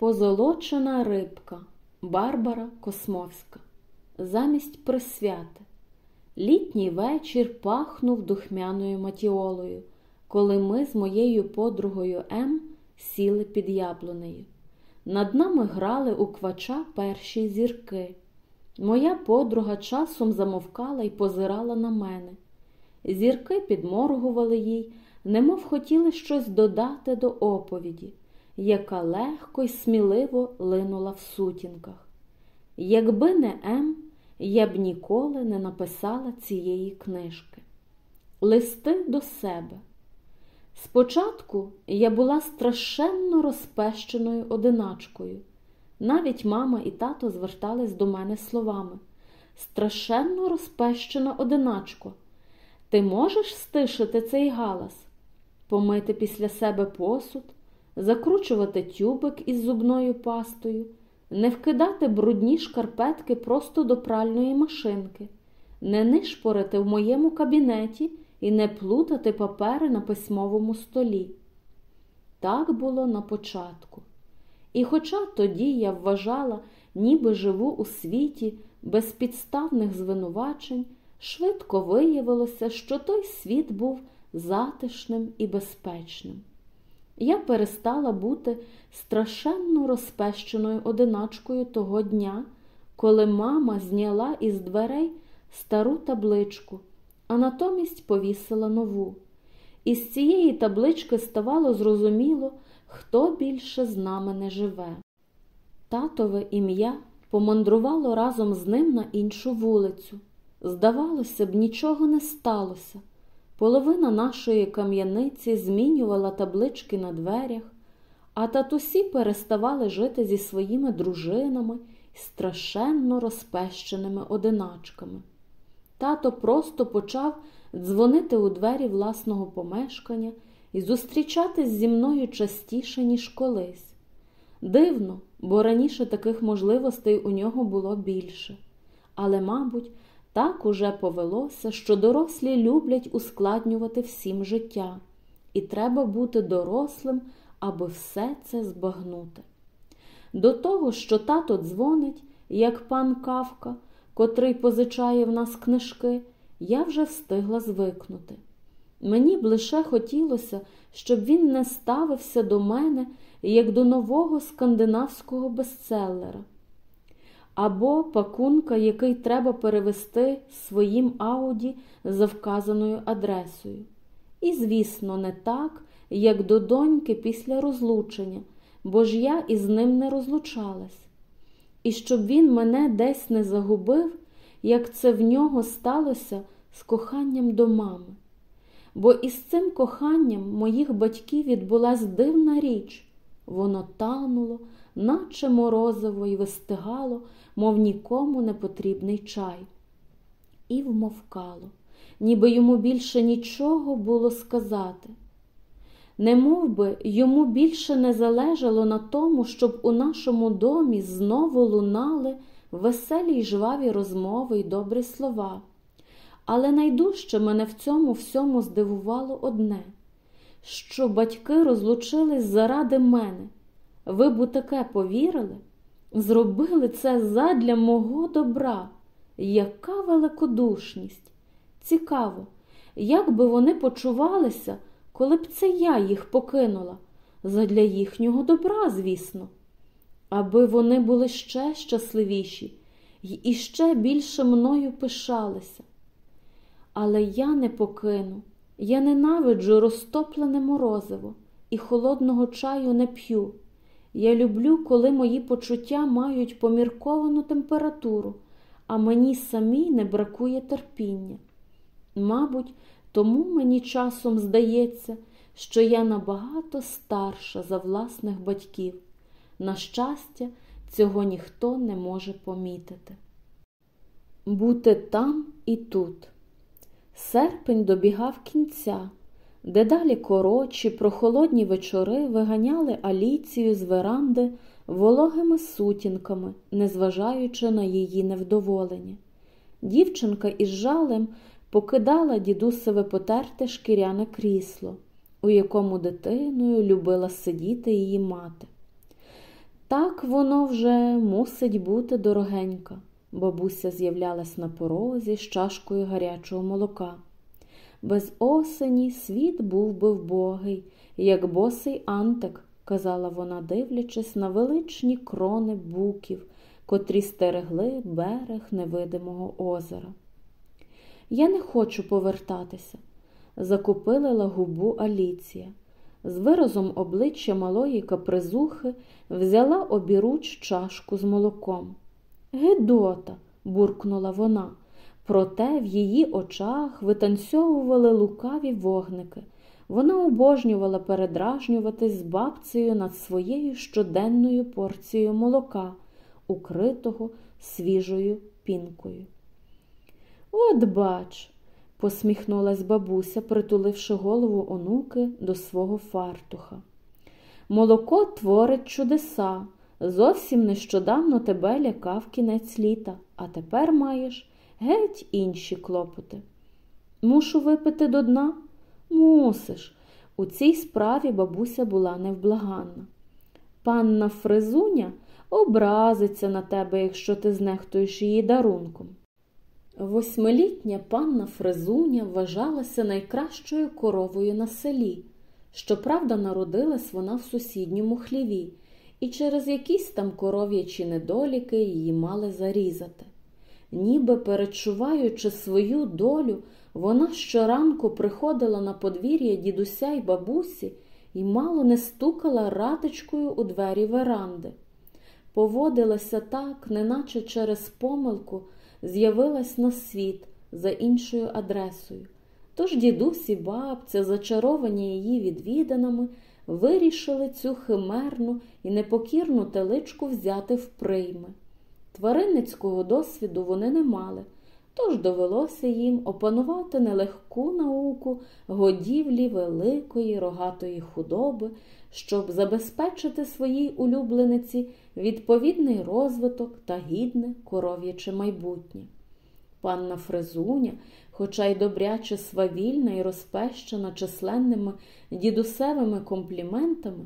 Позолочена рибка Барбара Космовська. Замість присвяти. Літній вечір пахнув духмяною матіолою, коли ми з моєю подругою М сіли під яблунею. Над нами грали у квача перші зірки. Моя подруга часом замовкала і позирала на мене. Зірки підморгували їй, немов хотіли щось додати до оповіді яка легко й сміливо линула в сутінках. Якби не М, я б ніколи не написала цієї книжки. Листи до себе. Спочатку я була страшенно розпещеною одиначкою. Навіть мама і тато звертались до мене словами. Страшенно розпещена одиначко. Ти можеш стишити цей галас, помити після себе посуд, закручувати тюбик із зубною пастою, не вкидати брудні шкарпетки просто до пральної машинки, не нишпорити в моєму кабінеті і не плутати папери на письмовому столі. Так було на початку. І хоча тоді я вважала, ніби живу у світі безпідставних звинувачень, швидко виявилося, що той світ був затишним і безпечним я перестала бути страшенно розпещеною одиначкою того дня, коли мама зняла із дверей стару табличку, а натомість повісила нову. Із цієї таблички ставало зрозуміло, хто більше з нами не живе. Татове ім'я помандрувало разом з ним на іншу вулицю. Здавалося б, нічого не сталося. Половина нашої кам'яниці змінювала таблички на дверях, а татусі переставали жити зі своїми дружинами і страшенно розпещеними одиначками. Тато просто почав дзвонити у двері власного помешкання і зустрічатись зі мною частіше, ніж колись. Дивно, бо раніше таких можливостей у нього було більше. Але, мабуть, так уже повелося, що дорослі люблять ускладнювати всім життя, і треба бути дорослим, аби все це збагнути. До того, що тато дзвонить, як пан Кавка, котрий позичає в нас книжки, я вже встигла звикнути. Мені б лише хотілося, щоб він не ставився до мене як до нового скандинавського бестселера або пакунка, який треба перевести своїм ауді за вказаною адресою. І, звісно, не так, як до доньки після розлучення, бо ж я із ним не розлучалась. І щоб він мене десь не загубив, як це в нього сталося з коханням до мами. Бо із цим коханням моїх батьків відбулась дивна річ, воно тануло, наче морозиво й вистигало, мов нікому не потрібний чай. І вмовкало, ніби йому більше нічого було сказати. Не мов би йому більше не залежало на тому, щоб у нашому домі знову лунали веселі й жваві розмови й добрі слова. Але найдужче мене в цьому всьому здивувало одне, що батьки розлучились заради мене. Ви б у таке повірили? Зробили це задля мого добра. Яка великодушність! Цікаво, як би вони почувалися, коли б це я їх покинула, задля їхнього добра, звісно, аби вони були ще щасливіші й іще більше мною пишалися. Але я не покину, я ненавиджу розтоплене морозиво і холодного чаю не п'ю. Я люблю, коли мої почуття мають помірковану температуру, а мені самій не бракує терпіння. Мабуть, тому мені часом здається, що я набагато старша за власних батьків. На щастя, цього ніхто не може помітити. Бути там і тут. Серпень добігав кінця. Дедалі коротші, прохолодні вечори виганяли Аліцію з веранди вологими сутінками, незважаючи на її невдоволення. Дівчинка із жалем покидала дідусеве потерте шкіряне крісло, у якому дитиною любила сидіти її мати. Так воно вже мусить бути дорогенька. Бабуся з'являлась на порозі з чашкою гарячого молока. Без осені світ був би вбогий, як босий антик, казала вона, дивлячись на величні крони буків, котрі стерегли берег невидимого озера. Я не хочу повертатися, закупилила губу Аліція. З виразом обличчя малої капризухи взяла обіруч чашку з молоком. Гедота, буркнула вона, проте в її очах витанцьовували лукаві вогники. Вона обожнювала передражнюватись з бабцею над своєю щоденною порцією молока, укритого свіжою пінкою. От бач, посміхнулась бабуся, притуливши голову онуки до свого фартуха. Молоко творить чудеса. Зовсім нещодавно тебе лякав кінець літа, а тепер маєш геть інші клопоти. Мушу випити до дна? Мусиш. У цій справі бабуся була невблаганна. Панна Фризуня образиться на тебе, якщо ти знехтуєш її дарунком. Восьмилітня панна Фризуня вважалася найкращою коровою на селі. Щоправда, народилась вона в сусідньому хліві, і через якісь там коров'ячі недоліки її мали зарізати. Ніби перечуваючи свою долю, вона щоранку приходила на подвір'я дідуся й бабусі і мало не стукала ратичкою у двері веранди. Поводилася так, неначе через помилку з'явилась на світ за іншою адресою. Тож дідусь і бабця, зачаровані її відвіданими, вирішили цю химерну і непокірну теличку взяти в прийми. Тваринницького досвіду вони не мали, тож довелося їм опанувати нелегку науку годівлі великої рогатої худоби, щоб забезпечити своїй улюблениці відповідний розвиток та гідне коров'яче майбутнє. Панна Фрезуня, хоча й добряче свавільна і розпещена численними дідусевими компліментами,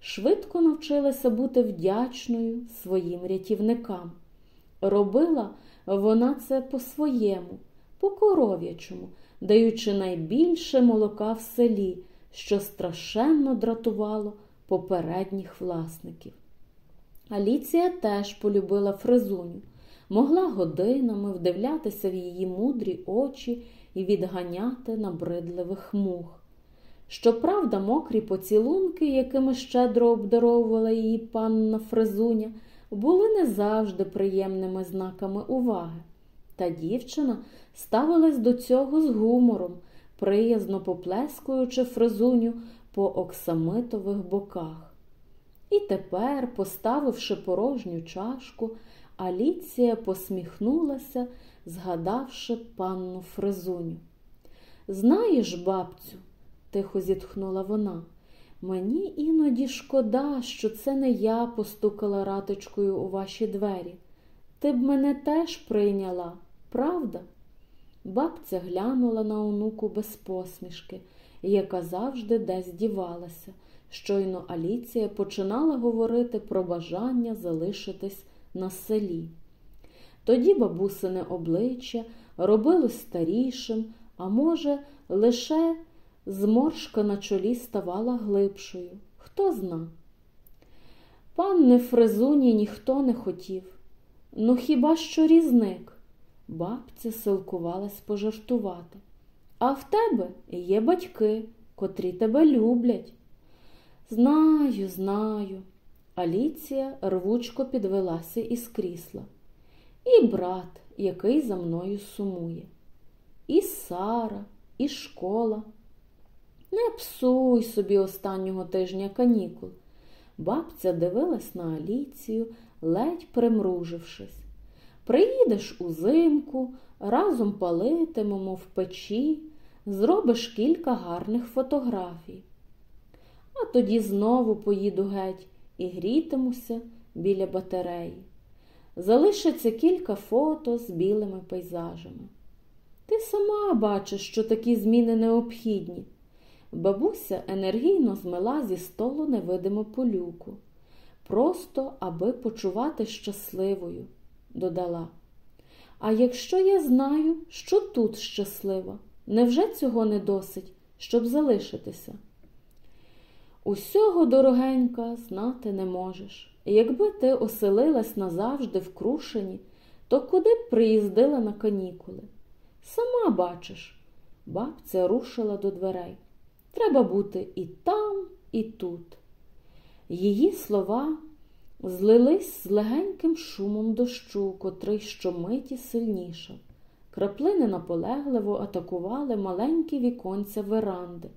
швидко навчилася бути вдячною своїм рятівникам. Робила вона це по-своєму, по коров'ячому, даючи найбільше молока в селі, що страшенно дратувало попередніх власників. Аліція теж полюбила фризуню, могла годинами вдивлятися в її мудрі очі і відганяти набридливих мух. Щоправда, мокрі поцілунки, якими щедро обдаровувала її панна Фризуня, були не завжди приємними знаками уваги. Та дівчина ставилась до цього з гумором, приязно поплескуючи фризуню по оксамитових боках. І тепер, поставивши порожню чашку, Аліція посміхнулася, згадавши панну Фризуню. Знаєш, бабцю, тихо зітхнула вона, мені іноді шкода, що це не я постукала раточкою у ваші двері. Ти б мене теж прийняла, правда? Бабця глянула на онуку без посмішки, яка завжди десь дівалася. Щойно Аліція починала говорити про бажання залишитись на селі. Тоді бабусине обличчя робилось старішим, а може, лише зморшка на чолі ставала глибшою. Хто зна? Панни Фрезуні ніхто не хотів. Ну хіба що різник? Бабця силкувалась пожартувати. А в тебе є батьки, котрі тебе люблять. Знаю, знаю. Аліція рвучко підвелася із крісла. І брат, який за мною сумує. І Сара, і школа. Не псуй собі останнього тижня канікул. Бабця дивилась на Аліцію, ледь примружившись. Приїдеш узимку, разом палитимемо в печі, зробиш кілька гарних фотографій. А тоді знову поїду геть і грітимуся біля батареї. Залишиться кілька фото з білими пейзажами. Ти сама бачиш, що такі зміни необхідні. Бабуся енергійно змила зі столу невидиму полюку. просто аби почувати щасливою, додала. А якщо я знаю, що тут щаслива, невже цього не досить, щоб залишитися? Усього, дорогенька, знати не можеш. Якби ти оселилась назавжди в Крушині, то куди б приїздила на канікули? Сама бачиш, бабця рушила до дверей. Треба бути і там, і тут. Її слова злились з легеньким шумом дощу, котрий щомиті сильнішав. Краплини наполегливо атакували маленькі віконця веранди.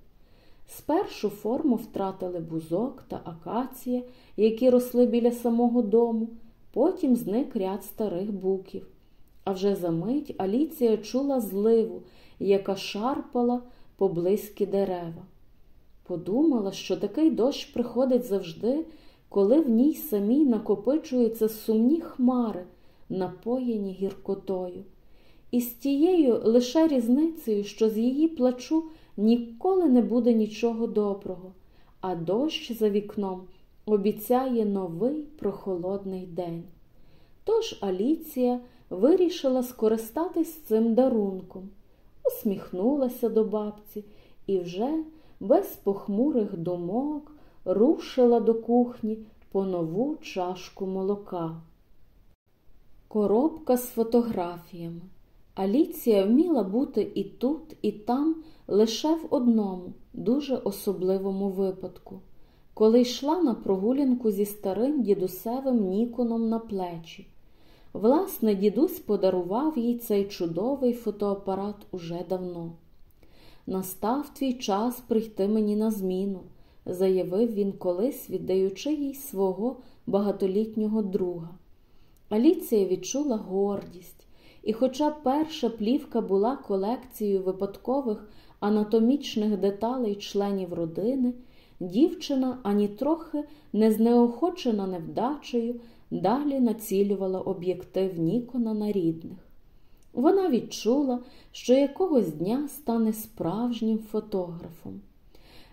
Спершу форму втратили бузок та акація, які росли біля самого дому, потім зник ряд старих буків. А вже за мить Аліція чула зливу, яка шарпала поблизькі дерева. Подумала, що такий дощ приходить завжди, коли в ній самій накопичуються сумні хмари, напоєні гіркотою. І з тією лише різницею, що з її плачу ніколи не буде нічого доброго, а дощ за вікном обіцяє новий прохолодний день. Тож Аліція вирішила скористатись цим дарунком, усміхнулася до бабці і вже без похмурих думок рушила до кухні по нову чашку молока. Коробка з фотографіями. Аліція вміла бути і тут, і там лише в одному, дуже особливому випадку, коли йшла на прогулянку зі старим дідусевим Ніконом на плечі. Власне, дідусь подарував їй цей чудовий фотоапарат уже давно. Настав твій час прийти мені на зміну, заявив він колись, віддаючи їй свого багатолітнього друга. Аліція відчула гордість, і, хоча перша плівка була колекцією випадкових анатомічних деталей членів родини, дівчина ані трохи не знеохочена невдачею, далі націлювала об'єктив Нікона на рідних. Вона відчула, що якогось дня стане справжнім фотографом.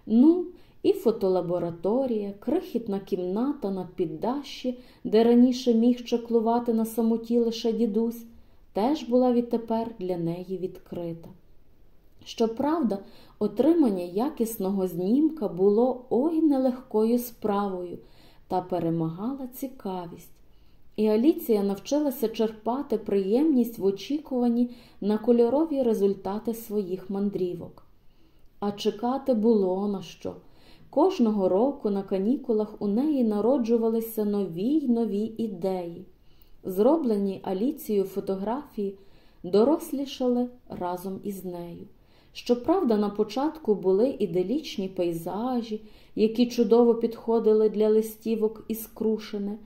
Ну, і фотолабораторія, крихітна кімната на піддащі, де раніше міг чаклувати на самоті лише дідусь, теж була відтепер для неї відкрита. Щоправда, отримання якісного знімка було ой нелегкою справою та перемагала цікавість. І Аліція навчилася черпати приємність в очікуванні на кольорові результати своїх мандрівок. А чекати було на що. Кожного року на канікулах у неї народжувалися нові й нові ідеї. Зроблені Аліцією фотографії дорослішали разом із нею. Щоправда, на початку були іделічні пейзажі, які чудово підходили для листівок із крушини,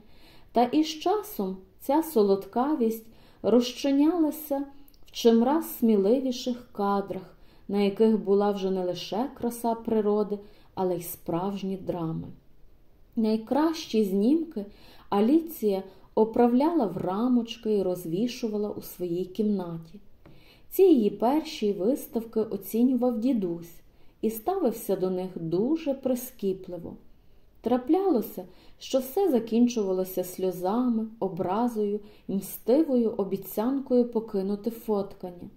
та із часом ця солодкавість розчинялася в чимраз сміливіших кадрах, на яких була вже не лише краса природи, але й справжні драми. Найкращі знімки Аліція оправляла в рамочки і розвішувала у своїй кімнаті. Ці її перші виставки оцінював дідусь і ставився до них дуже прискіпливо. Траплялося, що все закінчувалося сльозами, образою мстивою обіцянкою покинути фоткання.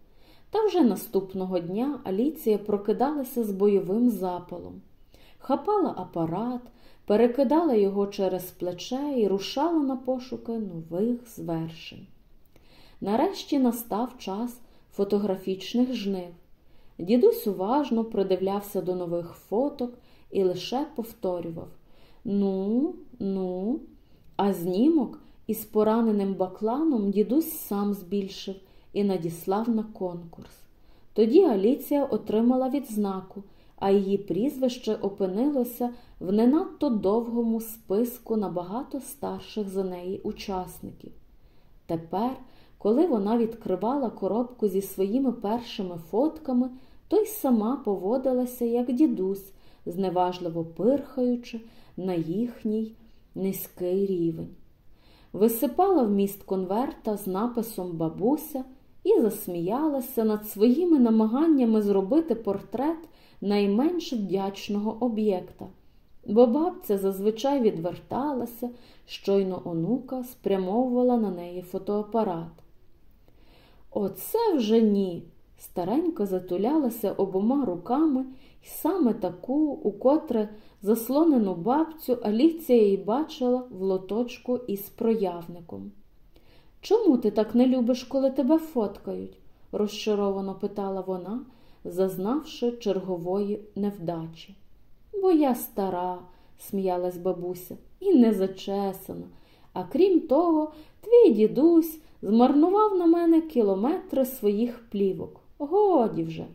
Та вже наступного дня Аліція прокидалася з бойовим запалом, хапала апарат, перекидала його через плече і рушала на пошуки нових звершень. Нарешті настав час фотографічних жнив. Дідусь уважно придивлявся до нових фоток і лише повторював Ну, ну, а знімок із пораненим бакланом дідусь сам збільшив і надіслав на конкурс. Тоді Аліція отримала відзнаку, а її прізвище опинилося в не надто довгому списку набагато старших за неї учасників. Тепер коли вона відкривала коробку зі своїми першими фотками, то й сама поводилася, як дідусь, зневажливо пирхаючи на їхній низький рівень. Висипала в міст конверта з написом бабуся і засміялася над своїми намаганнями зробити портрет найменш вдячного об'єкта. бо бабця зазвичай відверталася, щойно онука спрямовувала на неї фотоапарат. Оце вже ні. Старенька затулялася обома руками, і саме таку, у котре заслонену бабцю Аліція й бачила в лоточку із проявником. Чому ти так не любиш, коли тебе фоткають? розчаровано питала вона, зазнавши чергової невдачі. Бо я стара, сміялась бабуся, і не зачесана. А крім того, твій дідусь змарнував на мене кілометри своїх плівок. Годі вже.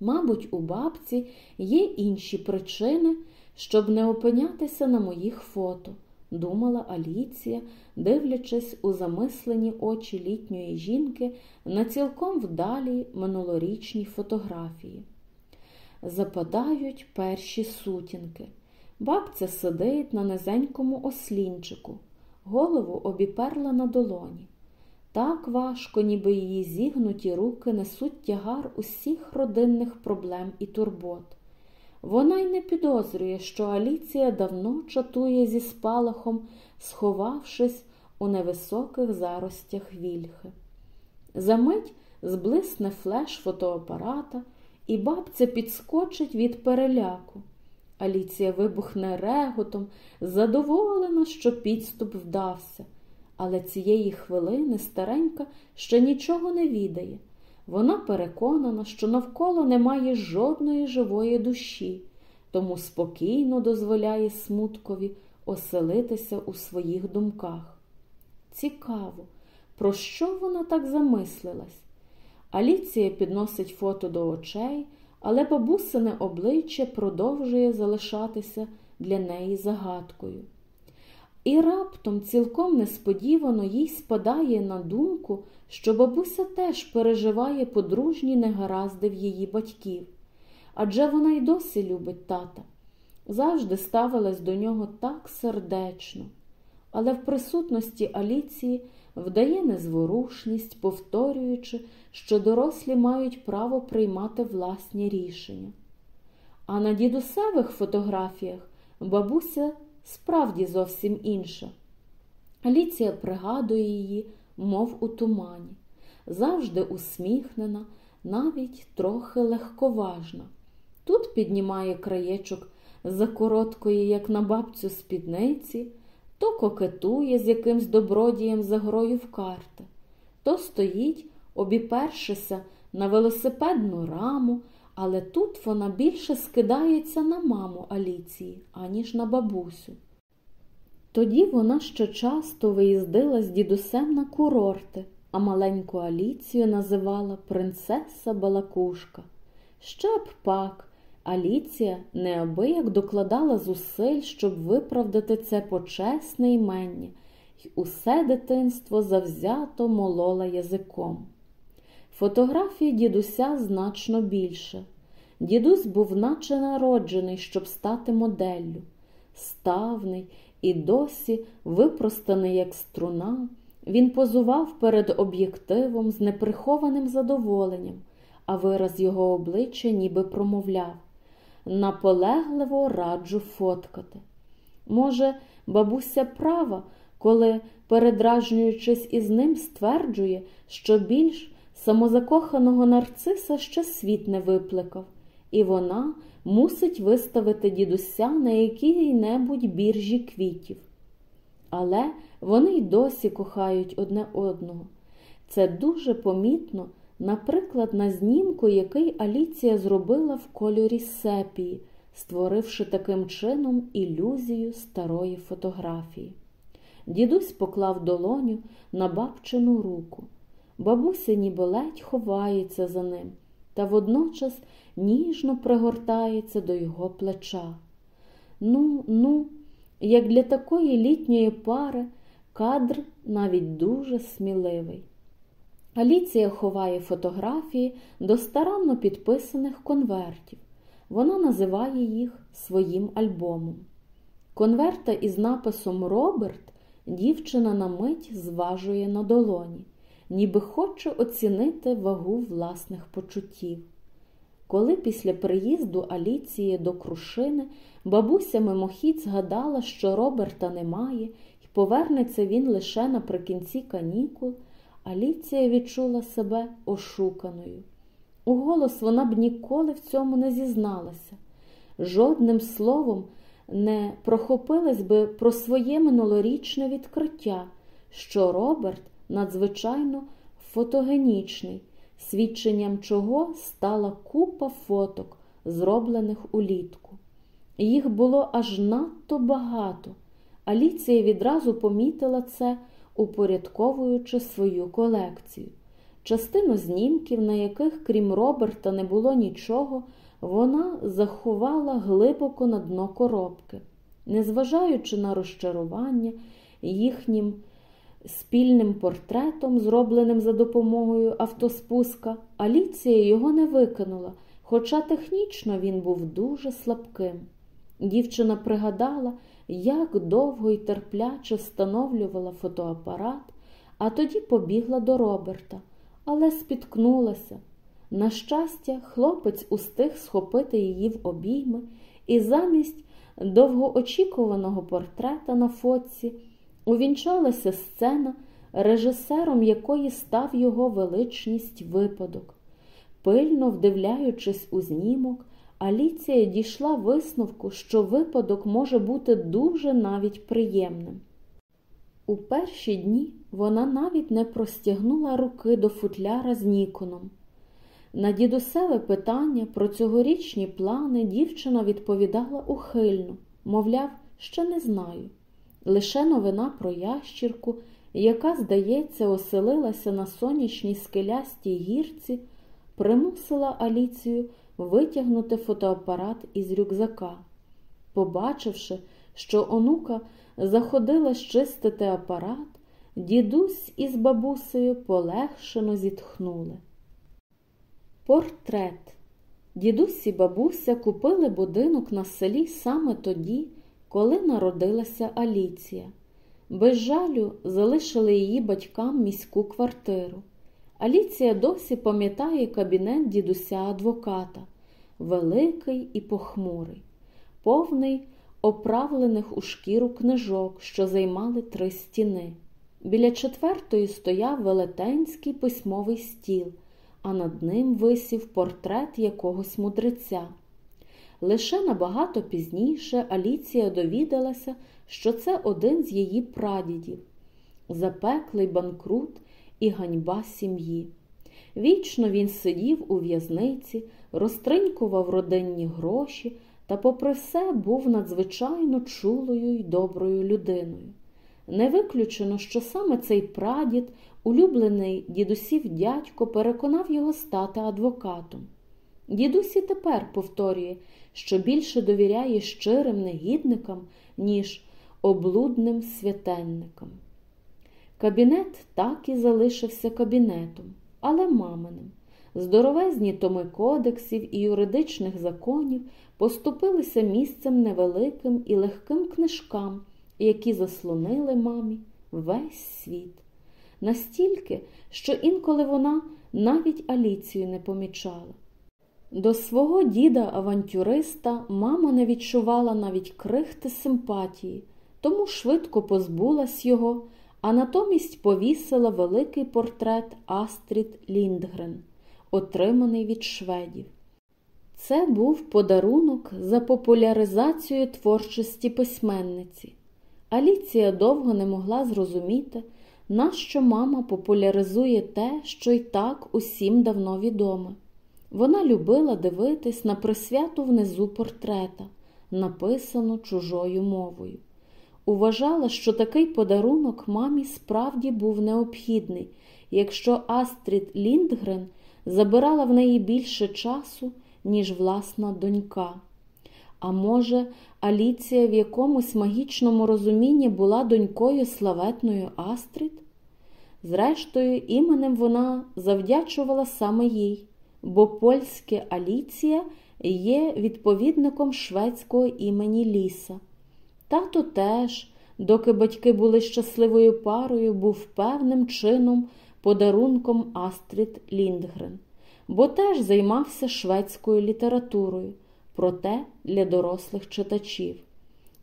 Мабуть, у бабці є інші причини, щоб не опинятися на моїх фото, думала Аліція, дивлячись у замислені очі літньої жінки на цілком вдалій минулорічній фотографії. Западають перші сутінки. Бабця сидить на низенькому ослінчику, голову обіперла на долоні. Так важко, ніби її зігнуті руки несуть тягар усіх родинних проблем і турбот. Вона й не підозрює, що Аліція давно чатує зі спалахом, сховавшись у невисоких заростях вільхи. Замить зблисне флеш фотоапарата, і бабця підскочить від переляку. Аліція вибухне реготом, задоволена, що підступ вдався. Але цієї хвилини старенька ще нічого не відає. Вона переконана, що навколо немає жодної живої душі, тому спокійно дозволяє смуткові оселитися у своїх думках. Цікаво, про що вона так замислилась? Аліція підносить фото до очей, але бабусине обличчя продовжує залишатися для неї загадкою. І раптом, цілком несподівано, їй спадає на думку, що бабуся теж переживає подружні негаразди в її батьків. Адже вона й досі любить тата, завжди ставилась до нього так сердечно, але в присутності Аліції вдає незворушність, повторюючи, що дорослі мають право приймати власні рішення. А на дідусевих фотографіях бабуся справді зовсім інша. Аліція пригадує її, мов у тумані, завжди усміхнена, навіть трохи легковажна. Тут піднімає краєчок за короткої, як на бабцю спідниці, то кокетує з якимсь добродієм за грою в карти, то стоїть, обіпершися на велосипедну раму, але тут вона більше скидається на маму Аліції, аніж на бабусю. Тоді вона ще часто виїздила з дідусем на курорти, а маленьку Аліцію називала принцеса Балакушка. Ще б пак, Аліція неабияк докладала зусиль, щоб виправдати це почесне імення, й усе дитинство завзято молола язиком. Фотографії дідуся значно більше. Дідусь був наче народжений, щоб стати моделлю, ставний і досі, випростаний, як струна, він позував перед об'єктивом з неприхованим задоволенням, а вираз його обличчя ніби промовляв наполегливо раджу фоткати. Може, бабуся права, коли, передражнюючись із ним, стверджує, що більш самозакоханого нарциса ще світ не виплекав, і вона мусить виставити дідуся на якій-небудь біржі квітів. Але вони й досі кохають одне одного. Це дуже помітно, наприклад, на знімку, який Аліція зробила в кольорі сепії, створивши таким чином ілюзію старої фотографії. Дідусь поклав долоню на бабчину руку. Бабуся ніби ледь ховається за ним та водночас ніжно пригортається до його плеча. Ну, ну, як для такої літньої пари кадр навіть дуже сміливий. Аліція ховає фотографії до старанно підписаних конвертів. Вона називає їх своїм альбомом. Конверта із написом Роберт дівчина на мить зважує на долоні, ніби хоче оцінити вагу власних почуттів. коли після приїзду Аліції до крушини бабуся мимохідь згадала, що Роберта немає, і повернеться він лише наприкінці канікул, Аліція відчула себе ошуканою. Уголос вона б ніколи в цьому не зізналася, жодним словом не прохопилась би про своє минулорічне відкриття, що Роберт надзвичайно фотогенічний, свідченням чого стала купа фоток, зроблених улітку. Їх було аж надто багато. Аліція відразу помітила це, упорядковуючи свою колекцію. Частину знімків, на яких, крім Роберта, не було нічого, вона заховала глибоко на дно коробки, незважаючи на розчарування їхнім спільним портретом, зробленим за допомогою автоспуска, Аліція його не викинула, хоча технічно він був дуже слабким. Дівчина пригадала, як довго і терпляче встановлювала фотоапарат, а тоді побігла до Роберта, але спіткнулася. На щастя, хлопець устиг схопити її в обійми, і замість довгоочікуваного портрета на фотці увінчалася сцена, режисером якої став його величність випадок. Пильно вдивляючись у знімок, Аліція дійшла висновку, що випадок може бути дуже навіть приємним. У перші дні вона навіть не простягнула руки до футляра з Ніконом. На дідусеве питання про цьогорічні плани дівчина відповідала ухильно, мовляв, ще не знаю. Лише новина про ящірку, яка, здається, оселилася на сонячній скелястій гірці, примусила Аліцію витягнути фотоапарат із рюкзака. Побачивши, що онука заходила щистити апарат, дідусь із бабусею полегшено зітхнули. Портрет. Дідусь і бабуся купили будинок на селі саме тоді, коли народилася Аліція. Без жалю залишили її батькам міську квартиру. Аліція досі пам'ятає кабінет дідуся адвоката, великий і похмурий, повний оправлених у шкіру книжок, що займали три стіни. Біля четвертої стояв велетенський письмовий стіл, а над ним висів портрет якогось мудреця. Лише набагато пізніше Аліція довідалася, що це один з її прадідів, запеклий банкрут і ганьба сім'ї. Вічно він сидів у в'язниці, розтринькував родинні гроші та, попри все, був надзвичайно чулою й доброю людиною. Не виключено, що саме цей прадід, улюблений дідусів дядько, переконав його стати адвокатом. Дідусь і тепер повторює, що більше довіряє щирим негідникам, ніж облудним святенникам. Кабінет так і залишився кабінетом, але маминим. Здоровезні томи кодексів і юридичних законів поступилися місцем невеликим і легким книжкам, які заслонили мамі весь світ. Настільки, що інколи вона навіть Аліцію не помічала. До свого діда-авантюриста мама не відчувала навіть крихти симпатії, тому швидко позбулась його, а натомість повісила великий портрет Астрід Ліндгрен, отриманий від шведів. Це був подарунок за популяризацію творчості письменниці. Аліція довго не могла зрозуміти, нащо мама популяризує те, що й так усім давно відоме. Вона любила дивитись на присвяту внизу портрета, написану чужою мовою. Уважала, що такий подарунок мамі справді був необхідний, якщо Астрід Ліндгрен забирала в неї більше часу, ніж власна донька. А може, Аліція в якомусь магічному розумінні була донькою славетною Астрід? Зрештою, іменем вона завдячувала саме їй бо польське Аліція є відповідником шведського імені Ліса. Тато теж, доки батьки були щасливою парою, був певним чином подарунком Астрід Ліндгрен. бо теж займався шведською літературою, проте для дорослих читачів.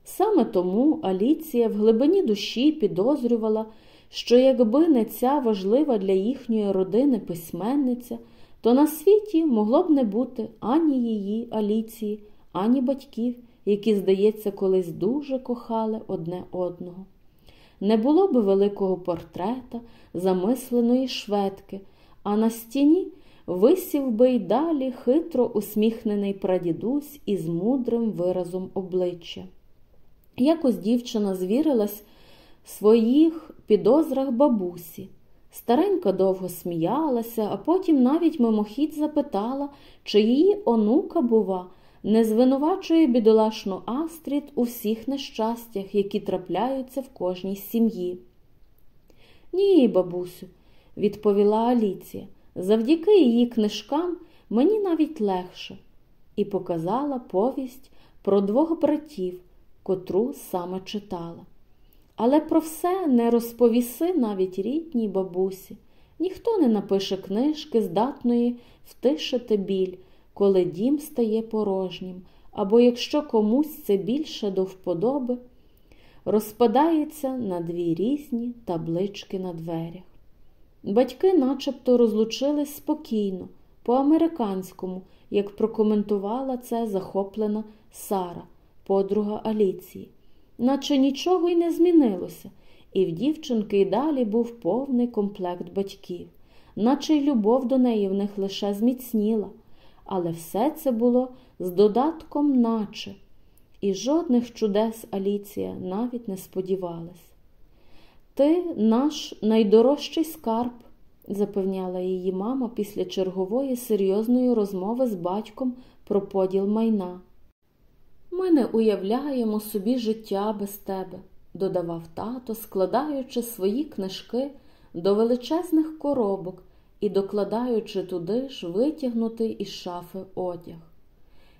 Саме тому Аліція в глибині душі підозрювала, що якби не ця важлива для їхньої родини письменниця, то на світі могло б не бути ані її Аліції, ані батьків, які, здається, колись дуже кохали одне одного. Не було б великого портрета, замисленої шведки, а на стіні висів би й далі хитро усміхнений прадідусь із мудрим виразом обличчя. Якось дівчина звірилась в своїх підозрах бабусі. Старенька довго сміялася, а потім навіть мимохідь запитала, чи її онука, бува, не звинувачує бідолашну Астрід у всіх нещастях, які трапляються в кожній сім'ї. Ні, бабусю, відповіла Аліція, завдяки її книжкам мені навіть легше, і показала повість про двох братів, котру саме читала. Але про все не розповіси навіть рідній бабусі. Ніхто не напише книжки, здатної втишити біль, коли дім стає порожнім, або якщо комусь це більше до вподоби, розпадається на дві різні таблички на дверях. Батьки начебто розлучились спокійно, по-американському, як прокоментувала це захоплена Сара, подруга Аліції. Наче нічого й не змінилося, і в дівчинки й далі був повний комплект батьків, наче й любов до неї в них лише зміцніла, але все це було з додатком, наче, і жодних чудес Аліція навіть не сподівалась. Ти наш найдорожчий скарб, запевняла її мама після чергової серйозної розмови з батьком про поділ майна. Ми не уявляємо собі життя без тебе, додавав тато, складаючи свої книжки до величезних коробок і докладаючи туди ж витягнутий із шафи одяг.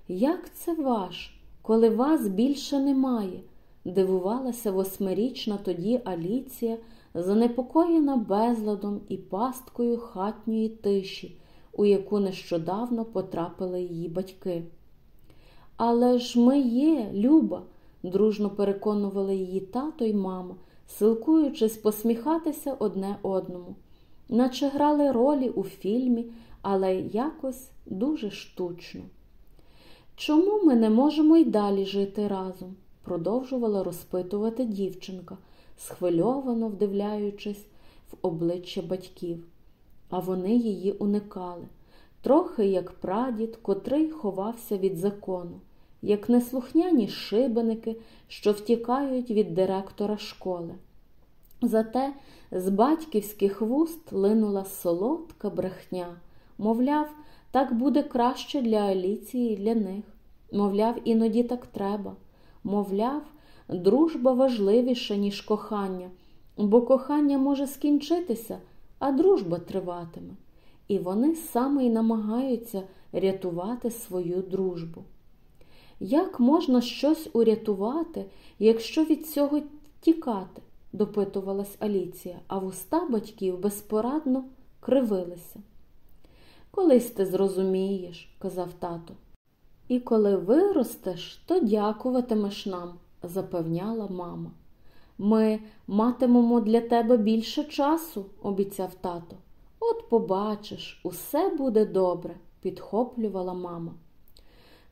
Як це ваш, коли вас більше немає? дивувалася восьмирічна тоді Аліція, занепокоєна безладом і пасткою хатньої тиші, у яку нещодавно потрапили її батьки. Але ж ми є, Люба, дружно переконували її тато й мама, силкуючись посміхатися одне одному, наче грали ролі у фільмі, але якось дуже штучно. Чому ми не можемо й далі жити разом? продовжувала розпитувати дівчинка, схвильовано вдивляючись в обличчя батьків, а вони її уникали, трохи як прадід, котрий ховався від закону як неслухняні шибеники, що втікають від директора школи. Зате з батьківських вуст линула солодка брехня, мовляв, так буде краще для Аліції і для них. Мовляв, іноді так треба. Мовляв, дружба важливіша, ніж кохання, бо кохання може скінчитися, а дружба триватиме. І вони саме й намагаються рятувати свою дружбу. Як можна щось урятувати, якщо від цього тікати? Допитувалась Аліція, а вуста батьків безпорадно кривилися. Колись ти зрозумієш, казав тато. І коли виростеш, то дякуватимеш нам, запевняла мама. Ми матимемо для тебе більше часу, обіцяв тато. От побачиш, усе буде добре, підхоплювала мама.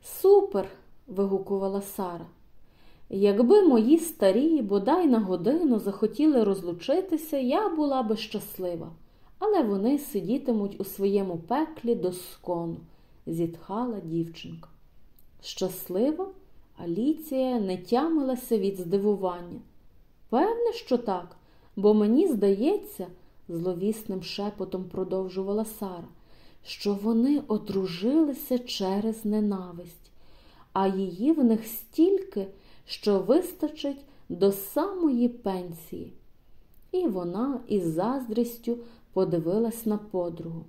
Супер, вигукувала Сара. Якби мої старі, бодай на годину захотіли розлучитися, я була би щаслива, але вони сидітимуть у своєму пеклі до скону, зітхала дівчинка. Щаслива? Аліція не тямилася від здивування. Певне, що так, бо мені здається, зловісним шепотом продовжувала Сара, що вони одружилися через ненависть а її в них стільки, що вистачить до самої пенсії. І вона із заздрістю подивилась на подругу.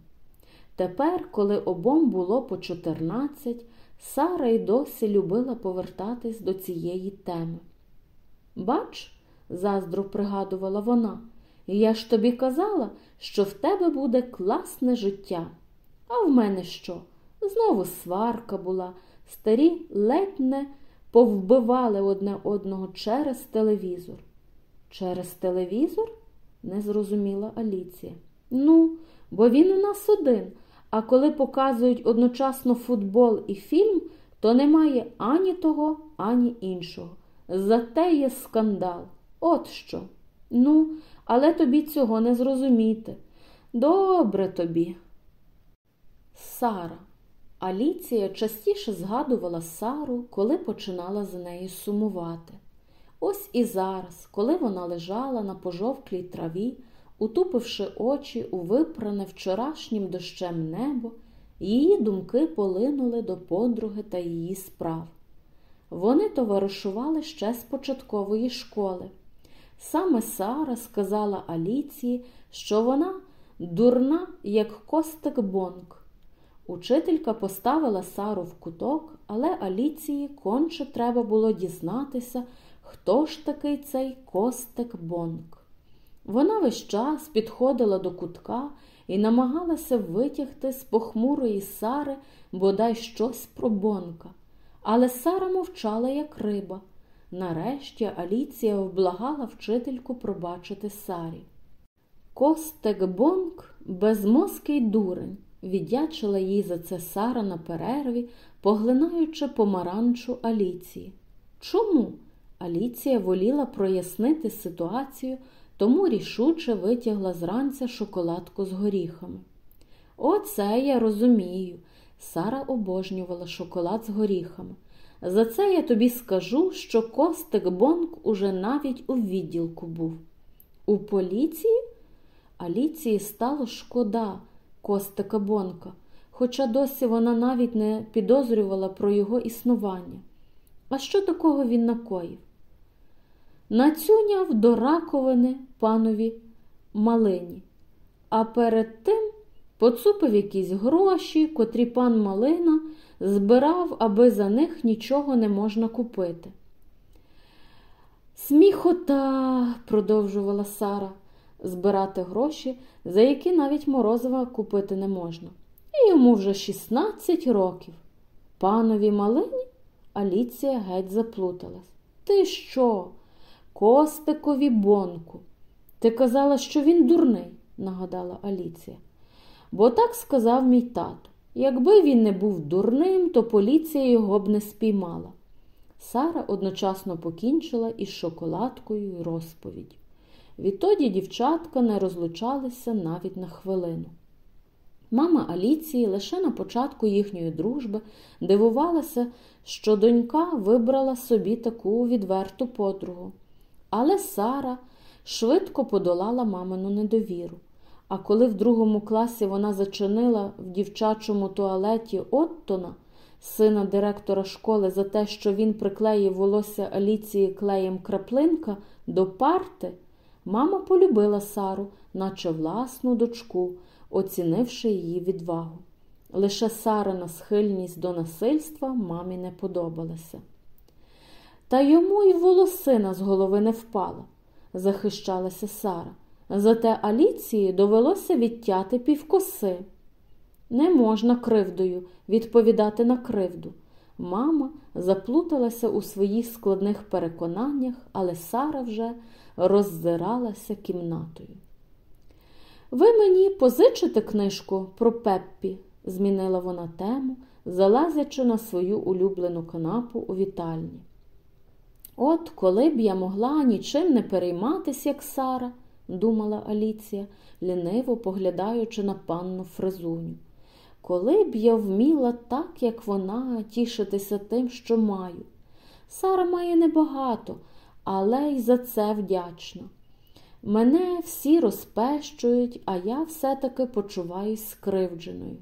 Тепер, коли обом було по чотирнадцять, Сара й досі любила повертатись до цієї теми. Бач, заздро пригадувала вона, я ж тобі казала, що в тебе буде класне життя. А в мене що? Знову сварка була. Старі ледь не повбивали одне одного через телевізор. Через телевізор? не зрозуміла Аліція. Ну, бо він у нас один, а коли показують одночасно футбол і фільм, то немає ані того, ані іншого. Зате є скандал. От що. Ну, але тобі цього не зрозуміти. Добре тобі. Сара. Аліція частіше згадувала Сару, коли починала за нею сумувати. Ось і зараз, коли вона лежала на пожовклій траві, утупивши очі у випране вчорашнім дощем небо, її думки полинули до подруги та її справ. Вони товаришували ще з початкової школи. Саме Сара сказала Аліції, що вона дурна, як костик Бонк. Учителька поставила Сару в куток, але Аліції конче треба було дізнатися, хто ж такий цей костик Бонк. Вона весь час підходила до кутка і намагалася витягти з похмурої Сари бодай щось про Бонка. Але Сара мовчала, як риба. Нарешті Аліція вблагала вчительку пробачити Сарі. Костек Бонк безмозкий дурень, віддячила їй за це Сара на перерві, поглинаючи помаранчу Аліції. Чому? Аліція воліла прояснити ситуацію, тому рішуче витягла зранця шоколадку з горіхами. Оце я розумію. Сара обожнювала шоколад з горіхами. За це я тобі скажу, що Костик Бонк уже навіть у відділку був. У поліції? Аліції стало шкода Костика Бонка, хоча досі вона навіть не підозрювала про його існування. А що такого він накоїв? Нацюняв до раковини панові Малині, а перед тим поцупив якісь гроші, котрі пан Малина збирав, аби за них нічого не можна купити. Сміхота, продовжувала Сара, збирати гроші, за які навіть морозива купити не можна. І йому вже 16 років. Панові Малині Аліція геть заплуталась. Ти що? Костикові бонку. Ти казала, що він дурний, нагадала Аліція. Бо так сказав мій тато. Якби він не був дурним, то поліція його б не спіймала. Сара одночасно покінчила із шоколадкою й розповідь. Відтоді дівчатка не розлучалися навіть на хвилину. Мама Аліції лише на початку їхньої дружби дивувалася, що донька вибрала собі таку відверту подругу. Але Сара швидко подолала мамину недовіру. А коли в другому класі вона зачинила в дівчачому туалеті Оттона, сина директора школи, за те, що він приклеїв волосся Аліції клеєм краплинка до парти, мама полюбила Сару, наче власну дочку, оцінивши її відвагу. Лише Сарина схильність до насильства мамі не подобалася. Та йому й волосина з голови не впала, захищалася Сара. Зате Аліції довелося відтяти півкоси. Не можна кривдою відповідати на кривду. Мама заплуталася у своїх складних переконаннях, але Сара вже роззиралася кімнатою. Ви мені позичите книжку про Пеппі, змінила вона тему, залазячи на свою улюблену канапу у вітальні. От коли б я могла нічим не перейматися, як Сара, думала Аліція, ліниво поглядаючи на панну Фризуню. Коли б я вміла так, як вона, тішитися тим, що маю. Сара має небагато, але й за це вдячна. Мене всі розпещують, а я все-таки почуваюсь скривдженою.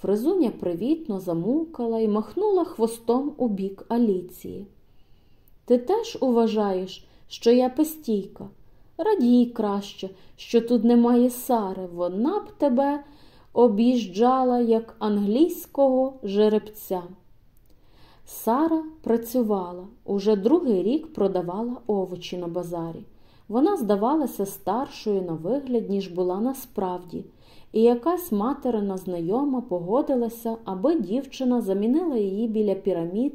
Фризуня привітно замукала і махнула хвостом у бік Аліції. Ти теж уважаєш, що я пестійка? Радій краще, що тут немає Сари, вона б тебе об'їжджала, як англійського жеребця. Сара працювала, уже другий рік продавала овочі на базарі. Вона здавалася старшою на вигляд, ніж була насправді, і якась материна знайома погодилася, аби дівчина замінила її біля пірамід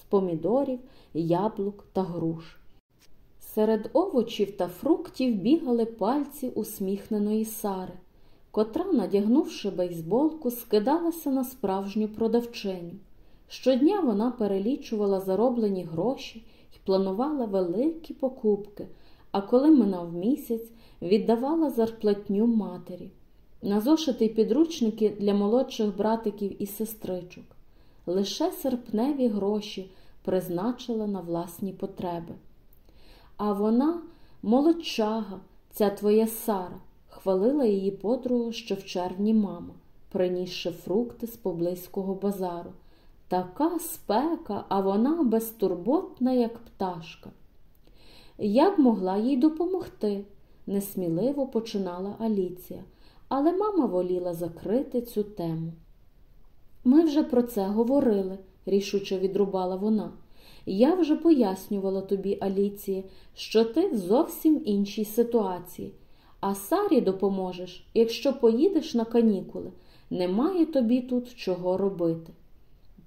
з помідорів, яблук та груш. Серед овочів та фруктів бігали пальці усміхненої Сари, котра, надягнувши бейсболку, скидалася на справжню продавчиню. Щодня вона перелічувала зароблені гроші і планувала великі покупки, а коли минав місяць, віддавала зарплатню матері. На зошити підручники для молодших братиків і сестричок. Лише серпневі гроші призначила на власні потреби. А вона молодчага, ця твоя Сара, хвалила її подругу ще в червні мама, принісши фрукти з поблизького базару. Така спека, а вона безтурботна, як пташка. Я б могла їй допомогти, несміливо починала Аліція, але мама воліла закрити цю тему. Ми вже про це говорили, рішуче відрубала вона. Я вже пояснювала тобі, Аліції, що ти в зовсім іншій ситуації, а Сарі допоможеш, якщо поїдеш на канікули. Немає тобі тут чого робити.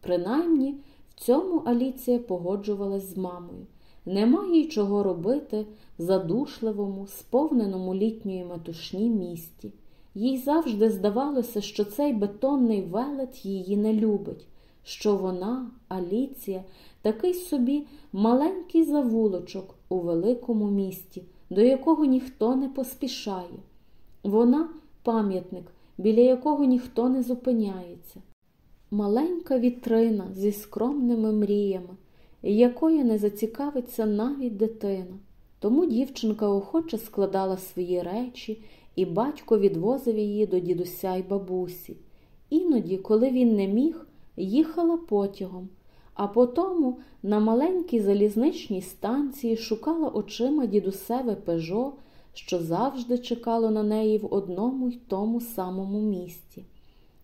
Принаймні, в цьому Аліція погоджувалась з мамою. Немає й чого робити в задушливому, сповненому літньої метушні місті. Їй завжди здавалося, що цей бетонний велет її не любить, що вона, Аліція, такий собі маленький завулочок у великому місті, до якого ніхто не поспішає. Вона пам'ятник, біля якого ніхто не зупиняється. Маленька вітрина зі скромними мріями, якою не зацікавиться навіть дитина. Тому дівчинка охоче складала свої речі, і батько відвозив її до дідуся й бабусі. Іноді, коли він не міг, їхала потягом, а потому на маленькій залізничній станції шукала очима дідусеве пежо, що завжди чекало на неї в одному й тому самому місці.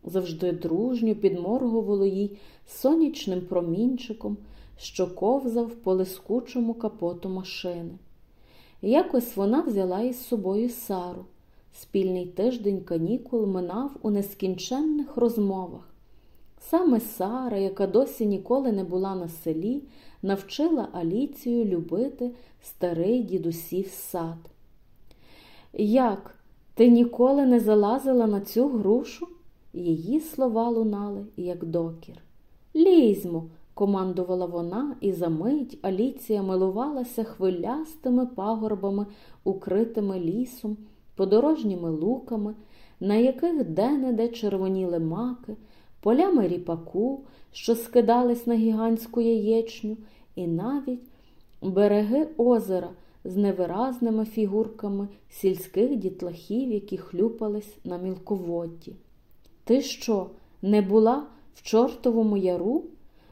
Завжди дружньо підморгувало їй сонячним промінчиком, що ковзав по лискучому капоту машини. Якось вона взяла із собою Сару. Спільний тиждень канікул минав у нескінченних розмовах. Саме Сара, яка досі ніколи не була на селі, навчила Аліцію любити старий дідусів сад. Як, ти ніколи не залазила на цю грушу? Її слова лунали, як докір. Лізьмо, командувала вона, і за мить Аліція милувалася хвилястими пагорбами, укритими лісом, подорожніми луками, на яких де-не-де червоніли маки, полями ріпаку, що скидались на гігантську яєчню, і навіть береги озера з невиразними фігурками сільських дітлахів, які хлюпались на мілководді. Ти що, не була в чортовому яру?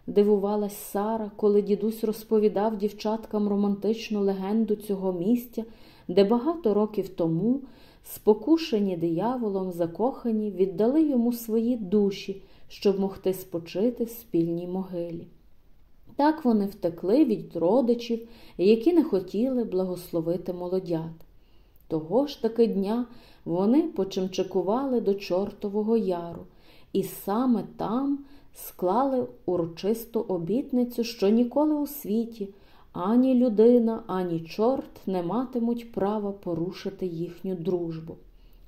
дивувалась Сара, коли дідусь розповідав дівчаткам романтичну легенду цього місця, де багато років тому, спокушені дияволом, закохані, віддали йому свої душі, щоб могти спочити в спільній могилі. Так вони втекли від родичів, які не хотіли благословити молодят. Того ж таки дня вони почимчикували до Чортового яру, і саме там склали урочисту обітницю, що ніколи у світі ані людина, ані чорт не матимуть права порушити їхню дружбу.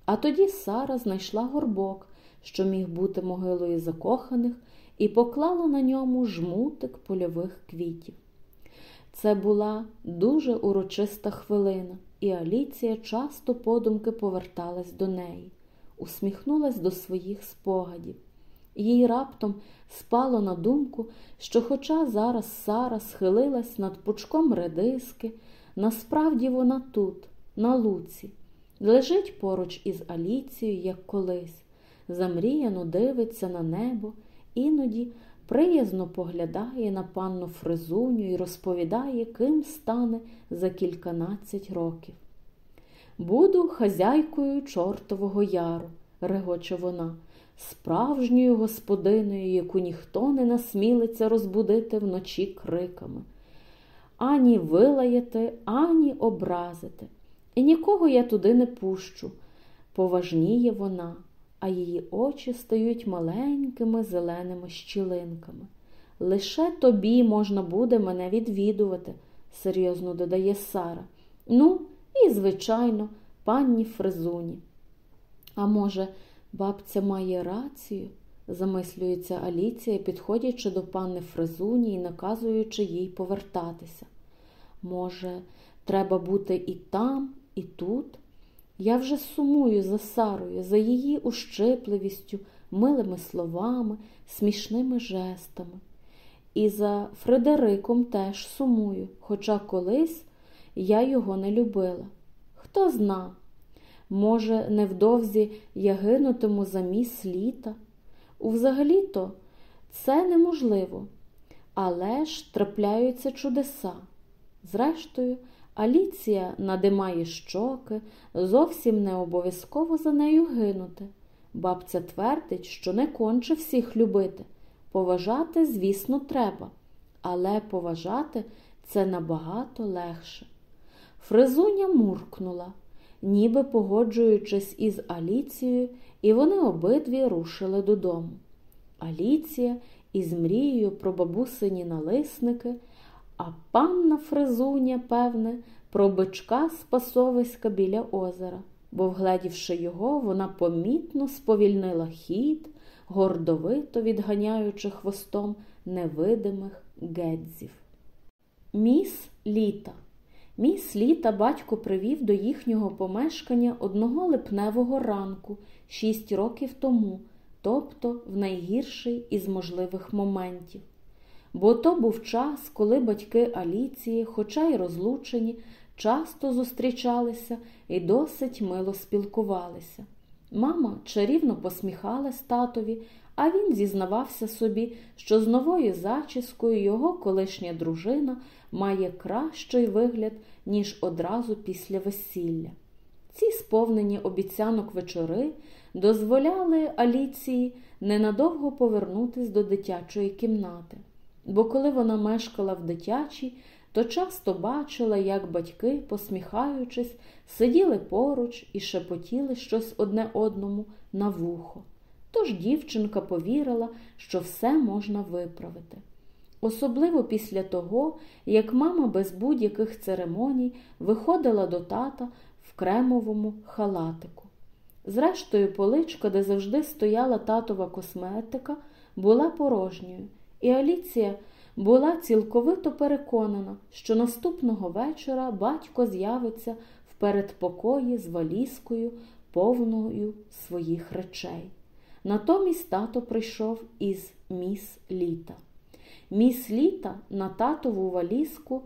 А тоді Сара знайшла горбок, що міг бути могилою закоханих, і поклала на ньому жмутик польових квітів. Це була дуже урочиста хвилина, і Аліція часто подумки поверталась до неї, усміхнулась до своїх спогадів. Їй раптом спало на думку, що, хоча зараз Сара схилилась над пучком редиски, насправді вона тут, на луці, лежить поруч із Аліцією, як колись, замріяно дивиться на небо, іноді приязно поглядає на панну Фризуню і розповідає, ким стане за кільканадцять років. Буду хазяйкою Чортового яру, регоче вона справжньою господиною, яку ніхто не насмілиться розбудити вночі криками, ані вилаяти, ані образити. І нікого я туди не пущу. Поважніє вона, а її очі стають маленькими зеленими щілинками. Лише тобі можна буде мене відвідувати, серйозно додає Сара. Ну, і, звичайно, панні Фрезуні. А може, бабця має рацію? замислюється Аліція, підходячи до панни Фрезуні і наказуючи їй повертатися. Може, треба бути і там, і тут? Я вже сумую за Сарою, за її ущипливістю, милими словами, смішними жестами. І за Фредериком теж сумую, хоча колись я його не любила. Хто зна, може, невдовзі я гинутиму за міс літа. Взагалі-то це неможливо, але ж трапляються чудеса. Зрештою, Аліція надимає щоки, зовсім не обов'язково за нею гинути. Бабця твердить, що не конче всіх любити. Поважати, звісно, треба, але поважати це набагато легше. Фризуня муркнула, ніби погоджуючись із Аліцією, і вони обидві рушили додому. Аліція із мрією про бабусині налисники, а панна Фризуня, певне, про бичка з біля озера, бо, вгледівши його, вона помітно сповільнила хід, гордовито відганяючи хвостом невидимих гедзів. Міс літа. Міс літа батько привів до їхнього помешкання одного липневого ранку шість років тому, тобто в найгірший із можливих моментів. Бо то був час, коли батьки Аліції, хоча й розлучені, часто зустрічалися і досить мило спілкувалися. Мама чарівно посміхалась татові, а він зізнавався собі, що з новою зачіскою його колишня дружина має кращий вигляд, ніж одразу після весілля. Ці сповнені обіцянок вечори дозволяли Аліції ненадовго повернутись до дитячої кімнати, бо коли вона мешкала в дитячій, то часто бачила, як батьки, посміхаючись, сиділи поруч і шепотіли щось одне одному на вухо. Тож дівчинка повірила, що все можна виправити. Особливо після того, як мама без будь-яких церемоній виходила до тата в кремовому халатику. Зрештою, поличка, де завжди стояла татова косметика, була порожньою, і Аліція була цілковито переконана, що наступного вечора батько з'явиться в передпокої з валізкою, повною своїх речей. Натомість тато прийшов із міс літа. Міс літа на татову валізку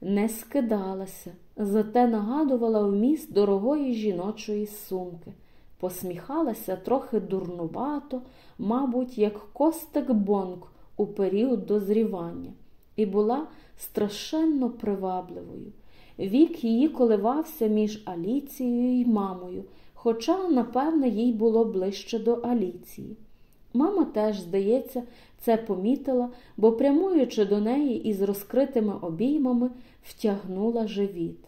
не скидалася, зате нагадувала вміст дорогої жіночої сумки, посміхалася трохи дурнувато, мабуть, як костик бонг у період дозрівання, і була страшенно привабливою. Вік її коливався між Аліцією і мамою, хоча, напевне, їй було ближче до Аліції. Мама теж, здається, це помітила, бо, прямуючи до неї із розкритими обіймами, втягнула живіт.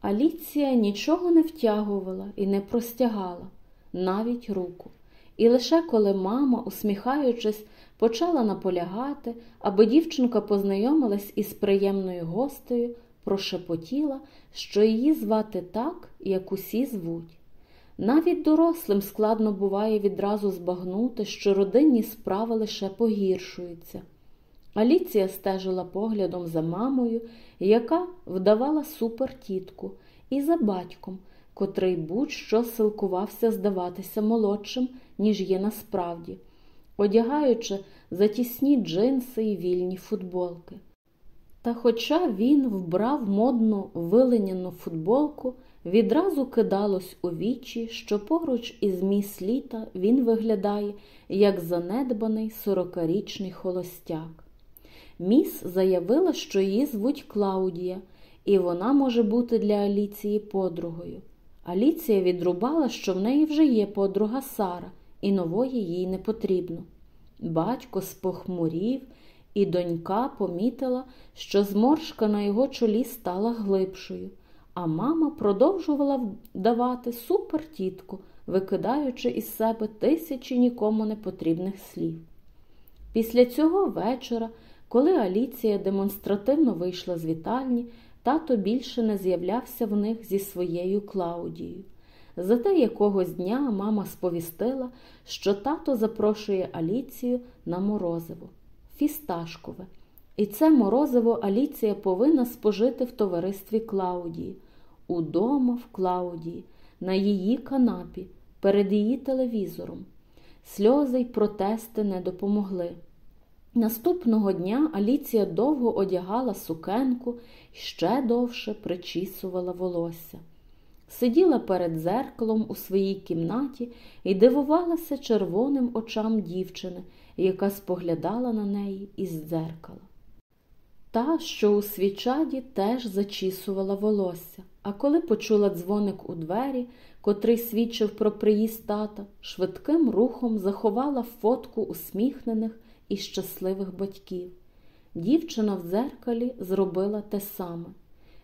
Аліція нічого не втягувала і не простягала, навіть руку. І лише коли мама, усміхаючись, почала наполягати, аби дівчинка познайомилась із приємною гостею, прошепотіла, що її звати так, як усі звуть. Навіть дорослим складно буває відразу збагнути, що родинні справи лише погіршуються. Аліція стежила поглядом за мамою, яка вдавала супертітку, і за батьком, котрий будь-що силкувався здаватися молодшим, ніж є насправді, одягаючи затісні джинси і вільні футболки. Та хоча він вбрав модну вилиняну футболку, відразу кидалось у вічі, що поруч із міс літа він виглядає як занедбаний сорокарічний холостяк. Міс заявила, що її звуть Клаудія, і вона може бути для Аліції подругою. Аліція відрубала, що в неї вже є подруга Сара, і нової їй не потрібно. Батько спохмурів, і донька помітила, що зморшка на його чолі стала глибшою, а мама продовжувала вдавати супертітку, викидаючи із себе тисячі нікому не потрібних слів. Після цього вечора, коли Аліція демонстративно вийшла з вітальні, тато більше не з'являвся в них зі своєю Клаудією. Зате якогось дня мама сповістила, що тато запрошує Аліцію на морозиво, фісташкове. І це морозиво Аліція повинна спожити в товаристві Клаудії, удома в Клаудії, на її канапі, перед її телевізором. Сльози й протести не допомогли. Наступного дня Аліція довго одягала сукенку і ще довше причісувала волосся. Сиділа перед зеркалом у своїй кімнаті і дивувалася червоним очам дівчини, яка споглядала на неї із дзеркала. Та, що у свічаді теж зачісувала волосся, а коли почула дзвоник у двері, котрий свідчив про приїзд тата, швидким рухом заховала фотку усміхнених і щасливих батьків. Дівчина в дзеркалі зробила те саме.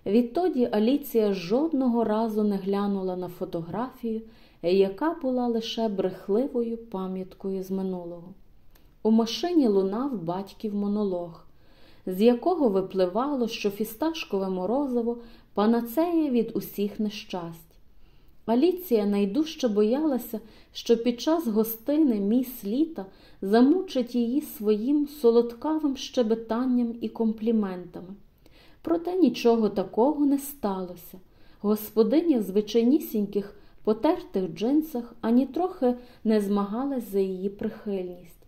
Відтоді Аліція жодного разу не глянула на фотографію, яка була лише брехливою пам'яткою з минулого. У машині лунав батьків монолог, з якого випливало, що фісташкове морозиво панацеє від усіх нещасть. Аліція найдужче боялася, що під час гостини міс літа замучить її своїм солодкавим щебетанням і компліментами. Проте нічого такого не сталося. Господиня в звичайнісіньких потертих джинсах ані трохи не змагалась за її прихильність,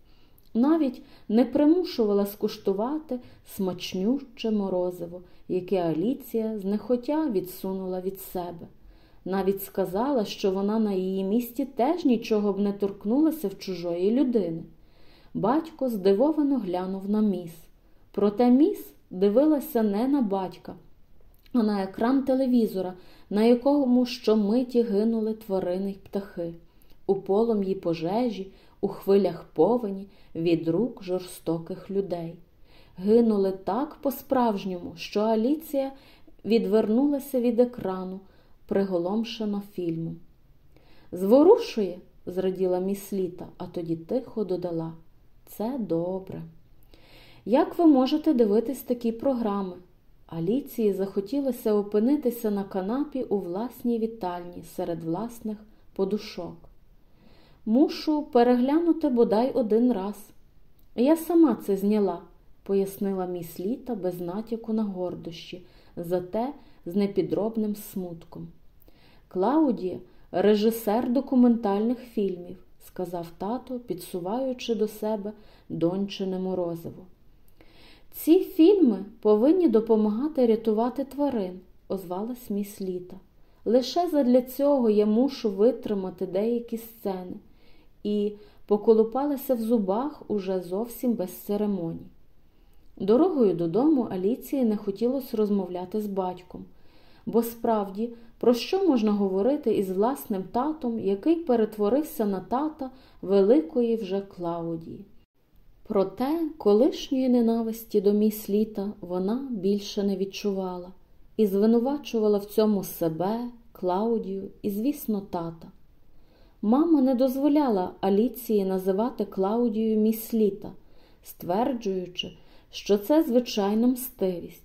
навіть не примушувала скуштувати смачнюче морозиво, яке Аліція знехотя відсунула від себе. Навіть сказала, що вона на її місці теж нічого б не торкнулася в чужої людини. Батько здивовано глянув на міс. Проте міс дивилася не на батька, а на екран телевізора, на якому щомиті гинули тварини й птахи, у полум'ї пожежі, у хвилях повені від рук жорстоких людей. Гинули так по-справжньому, що Аліція відвернулася від екрану, приголомшена фільмом. Зворушує, зраділа міс а тоді тихо додала. Це добре. Як ви можете дивитись такі програми? Аліції захотілося опинитися на канапі у власній вітальні серед власних подушок. Мушу переглянути бодай один раз. Я сама це зняла, пояснила міс Літа без натяку на гордощі, зате з непідробним смутком. Клаудія режисер документальних фільмів, сказав тато, підсуваючи до себе дончине морозиво. Ці фільми повинні допомагати рятувати тварин, озвалась міс Літа. Лише задля цього я мушу витримати деякі сцени і поколупалася в зубах уже зовсім без церемоній. Дорогою додому Аліції не хотілося розмовляти з батьком, бо справді, про що можна говорити із власним татом, який перетворився на тата великої вже Клаудії. Проте колишньої ненависті до міс літа вона більше не відчувала і звинувачувала в цьому себе, Клаудію і, звісно, тата. Мама не дозволяла Аліції називати Клаудію міс літа, стверджуючи, що це звичайна мстивість.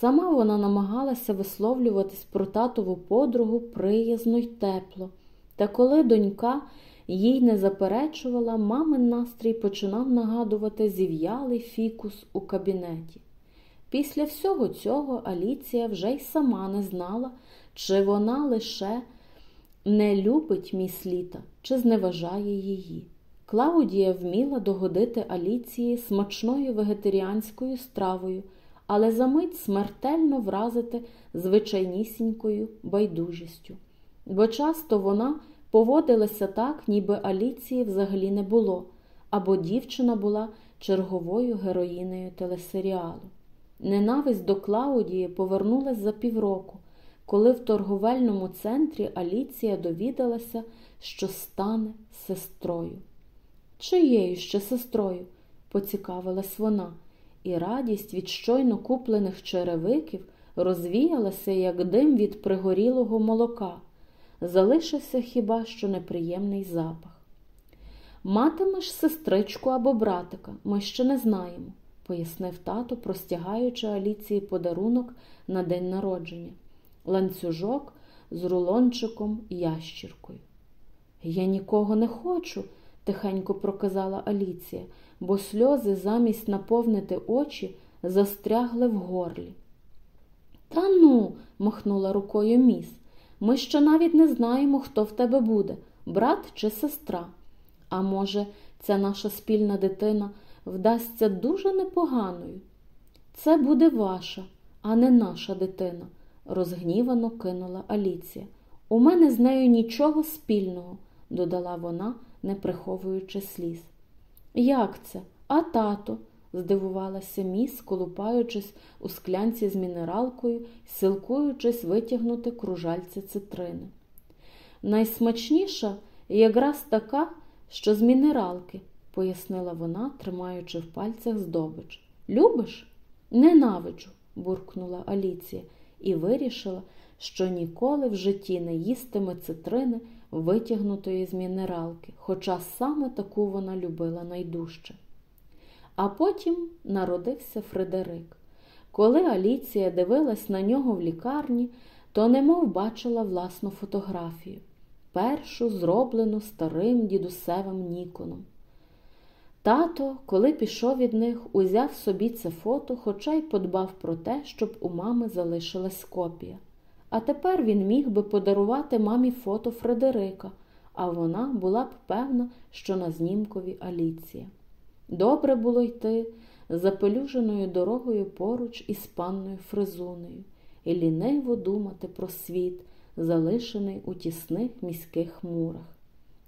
Сама вона намагалася висловлюватись про татову подругу приязно й тепло, та коли донька їй не заперечувала, мамин настрій починав нагадувати зів'ялий фікус у кабінеті. Після всього цього Аліція вже й сама не знала, чи вона лише не любить міс літа, чи зневажає її. Клаудія вміла догодити Аліції смачною вегетаріанською стравою, але за мить смертельно вразити звичайнісінькою байдужістю, бо часто вона поводилася так, ніби Аліції взагалі не було, або дівчина була черговою героїнею телесеріалу. Ненависть до Клаудії повернулась за півроку, коли в торговельному центрі Аліція довідалася, що стане сестрою. Чиєю ще сестрою? поцікавилась вона, і радість від щойно куплених черевиків розвіялася, як дим від пригорілого молока. Залишився хіба що неприємний запах. Матимеш сестричку або братика, ми ще не знаємо, пояснив тато, простягаючи Аліції подарунок на день народження, ланцюжок з рулончиком ящіркою. Я нікого не хочу, тихенько проказала Аліція, бо сльози замість наповнити очі застрягли в горлі. Та ну, махнула рукою міс, ми ще навіть не знаємо, хто в тебе буде, брат чи сестра. А може, ця наша спільна дитина вдасться дуже непоганою. Це буде ваша, а не наша дитина, розгнівано кинула Аліція. У мене з нею нічого спільного, додала вона, не приховуючи сліз. Як це? А тато? Здивувалася міс, колупаючись у склянці з мінералкою, силкуючись витягнути кружальці цитрини. Найсмачніша якраз така, що з мінералки, пояснила вона, тримаючи в пальцях здобич. Любиш? Ненавиджу, буркнула Аліція і вирішила, що ніколи в житті не їстиме цитрини, витягнутої з мінералки, хоча саме таку вона любила найдужче. А потім народився Фредерик. Коли Аліція дивилась на нього в лікарні, то немов бачила власну фотографію, першу зроблену старим дідусевим Ніконом. Тато, коли пішов від них, узяв собі це фото, хоча й подбав про те, щоб у мами залишилась копія. А тепер він міг би подарувати мамі фото Фредерика, а вона була б певна, що на знімкові Аліція. Добре було йти запелюженою дорогою поруч із панною Фризунею і ліниво думати про світ, залишений у тісних міських мурах.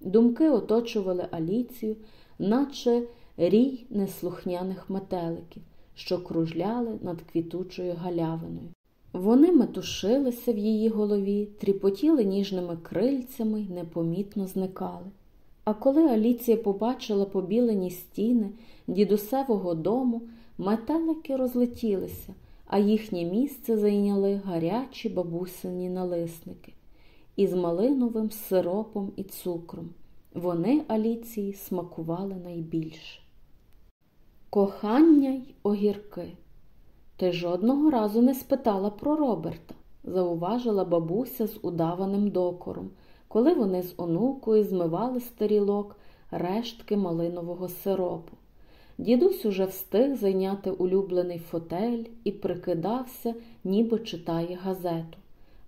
Думки оточували Аліцію, наче рій неслухняних метеликів, що кружляли над квітучою галявиною. Вони метушилися в її голові, тріпотіли ніжними крильцями й непомітно зникали. А коли Аліція побачила побілені стіни дідусевого дому, метелики розлетілися, а їхнє місце зайняли гарячі бабусині налисники із малиновим сиропом і цукром. Вони Аліції смакували найбільше. Кохання й огірки. Ти жодного разу не спитала про Роберта, зауважила бабуся з удаваним докором, коли вони з онукою змивали з тарілок рештки малинового сиропу. Дідусь уже встиг зайняти улюблений фотель і прикидався, ніби читає газету.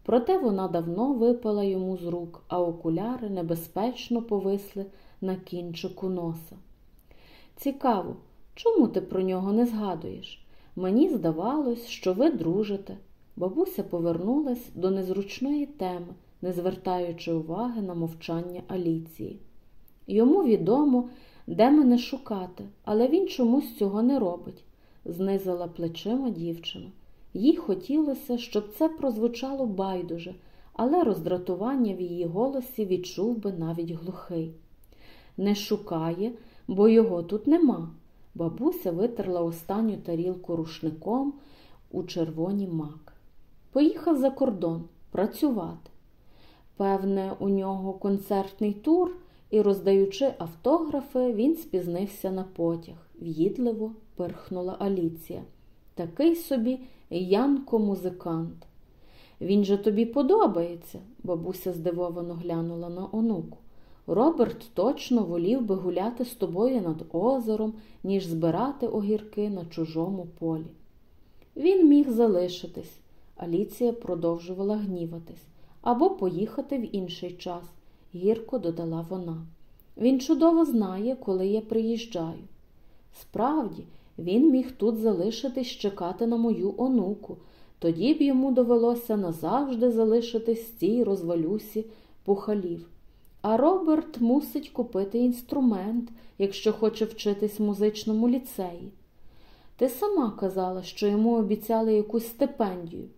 Проте вона давно випала йому з рук, а окуляри небезпечно повисли на кінчику носа. Цікаво, чому ти про нього не згадуєш? Мені здавалось, що ви дружите. Бабуся повернулась до незручної теми, не звертаючи уваги на мовчання Аліції. Йому відомо, де мене шукати, але він чомусь цього не робить, знизила плечима дівчина. Їй хотілося, щоб це прозвучало байдуже, але роздратування в її голосі відчув би навіть глухий. Не шукає, бо його тут нема. Бабуся витерла останню тарілку рушником у червоні мак. Поїхав за кордон працювати. Певне, у нього концертний тур, і, роздаючи автографи, він спізнився на потяг. В'їдливо пирхнула Аліція. Такий собі Янко-музикант. Він же тобі подобається, бабуся здивовано глянула на онуку. Роберт точно волів би гуляти з тобою над озером, ніж збирати огірки на чужому полі. Він міг залишитись, Аліція продовжувала гніватись, або поїхати в інший час, гірко додала вона. Він чудово знає, коли я приїжджаю. Справді, він міг тут залишитись чекати на мою онуку, тоді б йому довелося назавжди залишитись в цій розвалюсі пухалів. А Роберт мусить купити інструмент, якщо хоче вчитись в музичному ліцеї. Ти сама казала, що йому обіцяли якусь стипендію.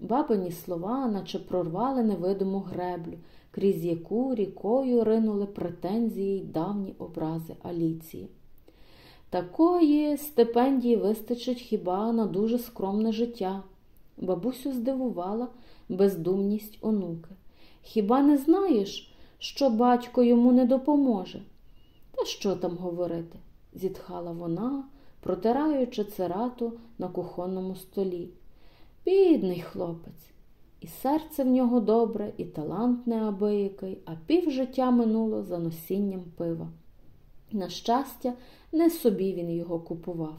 Бабині слова, наче прорвали невидиму греблю, крізь яку рікою ринули претензії й давні образи Аліції. Такої стипендії вистачить хіба на дуже скромне життя, Бабусю здивувала бездумність онуки. Хіба не знаєш, що батько йому не допоможе? Та що там говорити? зітхала вона, протираючи церату на кухонному столі. Бідний хлопець. І серце в нього добре, і талант неабиякий, а півжиття минуло за носінням пива. На щастя, не собі він його купував.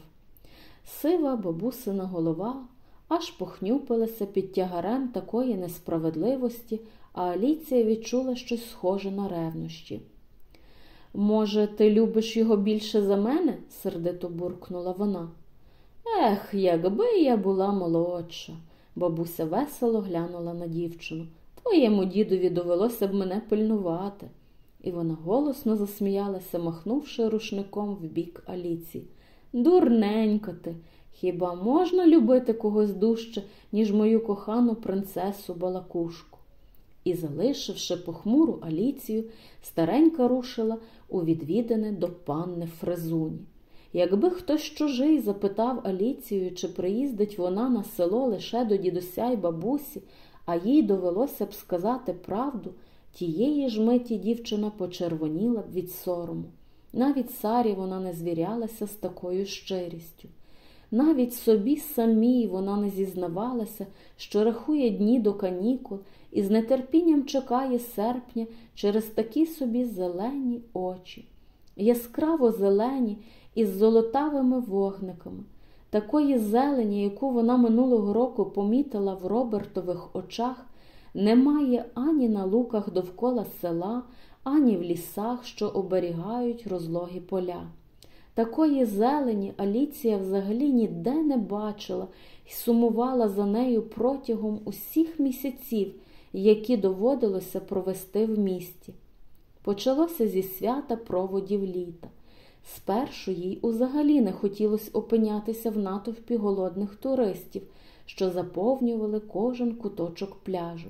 Сива бабусина голова аж похнюпилася під тягарем такої несправедливості, а Аліція відчула щось схоже на ревнощі. Може, ти любиш його більше за мене? сердито буркнула вона. Ех, якби я була молодша, бабуся весело глянула на дівчину. Твоєму дідові довелося б мене пильнувати. І вона голосно засміялася, махнувши рушником в бік Аліці. Дурненько ти, хіба можна любити когось дужче, ніж мою кохану принцесу Балакушку? І, залишивши похмуру Аліцію, старенька рушила у відвідане до панни Фрезуні. Якби хтось чужий запитав Аліцію, чи приїздить вона на село лише до дідуся й бабусі, а їй довелося б сказати правду, тієї ж миті дівчина почервоніла б від сорому. Навіть Сарі вона не звірялася з такою щирістю. Навіть собі самій вона не зізнавалася, що рахує дні до канікул і з нетерпінням чекає серпня через такі собі зелені очі, яскраво зелені із золотавими вогниками, такої зелені, яку вона минулого року помітила в Робертових очах, немає ані на луках довкола села, ані в лісах, що оберігають розлогі поля. Такої зелені Аліція взагалі ніде не бачила і сумувала за нею протягом усіх місяців, які доводилося провести в місті. Почалося зі свята проводів літа. Спершу їй узагалі не хотілося опинятися в натовпі голодних туристів, що заповнювали кожен куточок пляжу.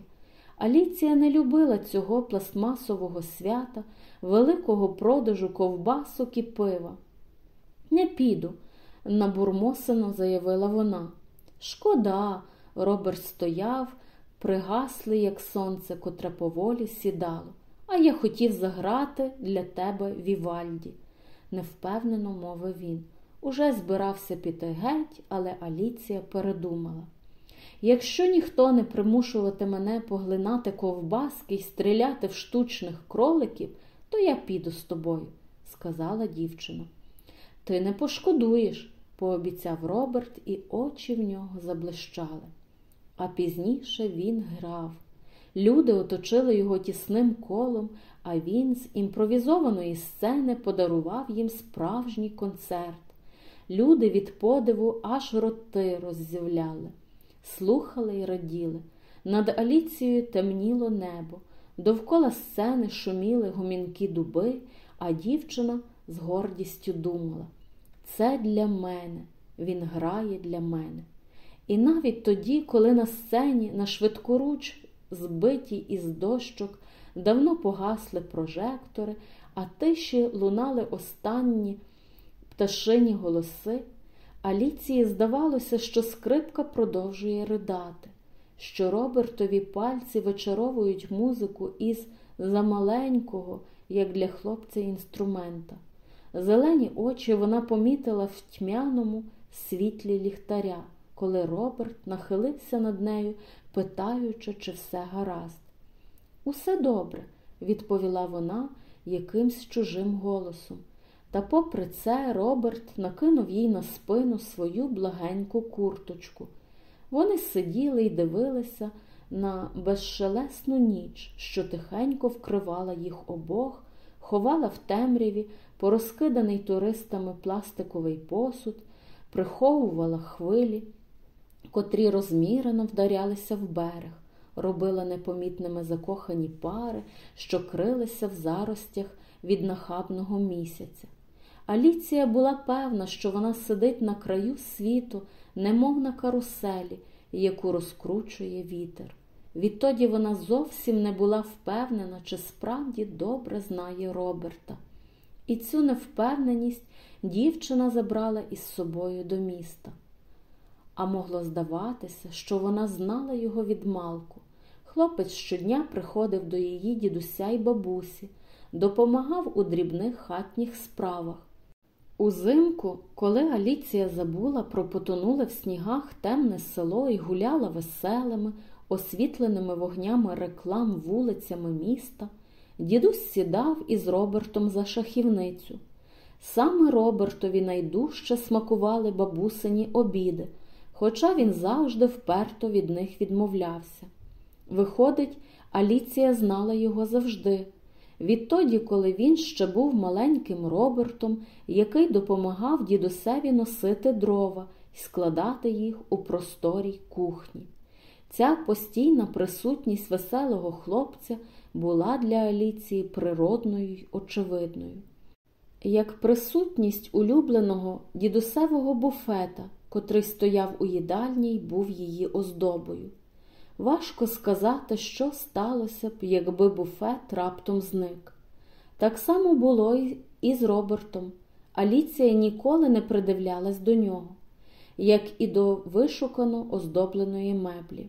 Аліція не любила цього пластмасового свята, великого продажу ковбасок і пива. Не піду, набурмосено заявила вона. Шкода, Роберт стояв, пригаслий, як сонце, котре поволі сідало, а я хотів заграти для тебе Вівальді, невпевнено мовив він. Уже збирався піти геть, але Аліція передумала. Якщо ніхто не примушувати мене поглинати ковбаски й стріляти в штучних кроликів, то я піду з тобою, сказала дівчина. Ти не пошкодуєш, пообіцяв Роберт, і очі в нього заблищали. А пізніше він грав. Люди оточили його тісним колом, а він з імпровізованої сцени подарував їм справжній концерт. Люди від подиву аж роти роззявляли, слухали й раділи. Над Аліцією темніло небо, довкола сцени шуміли гумінкі дуби, а дівчина з гордістю думала. Це для мене, він грає для мене. І навіть тоді, коли на сцені на швидкоруч, збиті із дощок, давно погасли прожектори, а тиші лунали останні пташині голоси, Аліції здавалося, що скрипка продовжує ридати, що Робертові пальці вичаровують музику із замаленького, як для хлопця, інструмента. Зелені очі вона помітила в тьмяному світлі ліхтаря, коли Роберт нахилився над нею, питаючи, чи все гаразд. Усе добре, відповіла вона якимсь чужим голосом. Та, попри це, Роберт накинув їй на спину свою благеньку курточку. Вони сиділи і дивилися на безшелесну ніч, що тихенько вкривала їх обох, ховала в темряві порозкиданий туристами пластиковий посуд, приховувала хвилі, котрі розмірено вдарялися в берег, робила непомітними закохані пари, що крилися в заростях від нахабного місяця. Аліція була певна, що вона сидить на краю світу, немов на каруселі, яку розкручує вітер. Відтоді вона зовсім не була впевнена, чи справді добре знає Роберта. І цю невпевненість дівчина забрала із собою до міста. А могло здаватися, що вона знала його від малку. Хлопець щодня приходив до її дідуся й бабусі, допомагав у дрібних хатніх справах. Узимку, коли Аліція забула про потонуле в снігах темне село і гуляла веселими, освітленими вогнями реклам вулицями міста, дідусь сідав із Робертом за шахівницю. Саме Робертові найдужче смакували бабусині обіди, хоча він завжди вперто від них відмовлявся. Виходить, Аліція знала його завжди. Відтоді, коли він ще був маленьким Робертом, який допомагав дідусеві носити дрова і складати їх у просторій кухні. Ця постійна присутність веселого хлопця була для Аліції природною й очевидною. Як присутність улюбленого дідусевого буфета, котрий стояв у їдальні й був її оздобою. Важко сказати, що сталося б, якби буфет раптом зник. Так само було і з Робертом. Аліція ніколи не придивлялась до нього, як і до вишукано оздобленої меблі.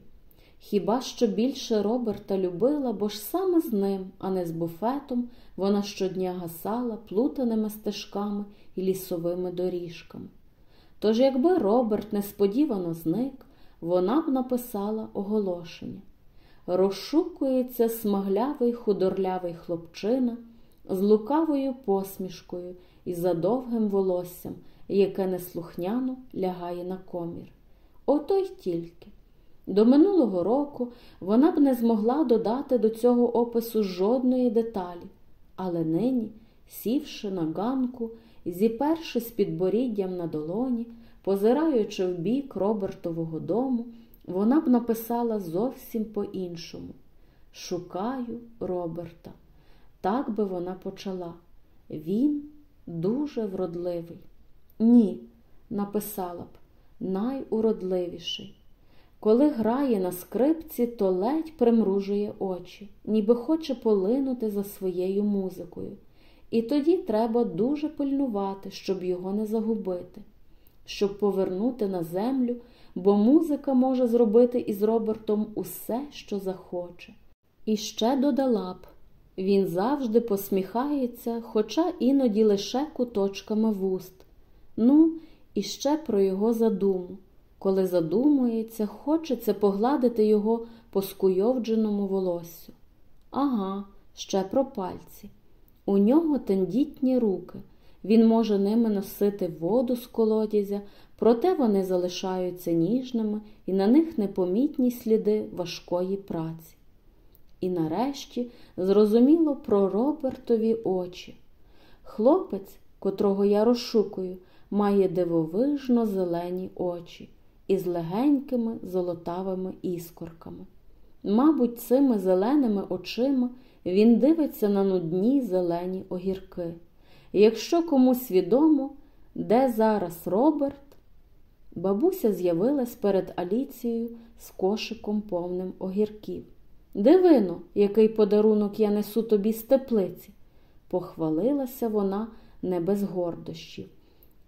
Хіба що більше Роберта любила, бо ж саме з ним, а не з буфетом, вона щодня гасала плутаними стежками і лісовими доріжками. Тож, якби Роберт несподівано зник, вона б написала оголошення. Розшукується смаглявий худорлявий хлопчина з лукавою посмішкою і задовгим волоссям, яке неслухняно лягає на комір. Ото й тільки. До минулого року вона б не змогла додати до цього опису жодної деталі, але нині, сівши на ганку, зіпершись підборіддям на долоні, позираючи в бік Робертового дому, вона б написала зовсім по-іншому Шукаю Роберта. Так би вона почала. Він дуже вродливий. Ні, написала б, найуродливіший. Коли грає на скрипці, то ледь примружує очі, ніби хоче полинути за своєю музикою. І тоді треба дуже пильнувати, щоб його не загубити, щоб повернути на землю, бо музика може зробити із Робертом усе, що захоче. І ще додала б він завжди посміхається, хоча іноді лише куточками вуст. Ну, і ще про його задуму. Коли задумується, хочеться погладити його по скуйовдженому волоссю. Ага, ще про пальці. У нього тендітні руки. Він може ними носити воду з колодязя, проте вони залишаються ніжними і на них непомітні сліди важкої праці. І нарешті зрозуміло про Робертові очі. Хлопець, котрого я розшукую, має дивовижно зелені очі із легенькими золотавими іскорками. Мабуть, цими зеленими очима він дивиться на нудні зелені огірки. І якщо комусь відомо, де зараз Роберт, бабуся з'явилась перед Аліцією з кошиком повним огірків. Дивино, який подарунок я несу тобі з теплиці, похвалилася вона не без гордощів.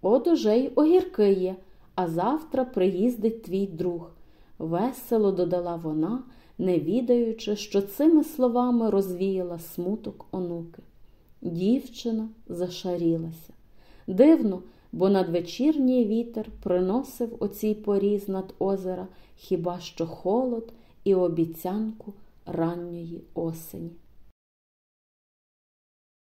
От уже й огірки є, а завтра приїздить твій друг. Весело додала вона, не відаючи, що цими словами розвіяла смуток онуки. Дівчина зашарілася. Дивно, бо надвечірній вітер приносив оцій порі з над озера хіба що холод і обіцянку ранньої осені.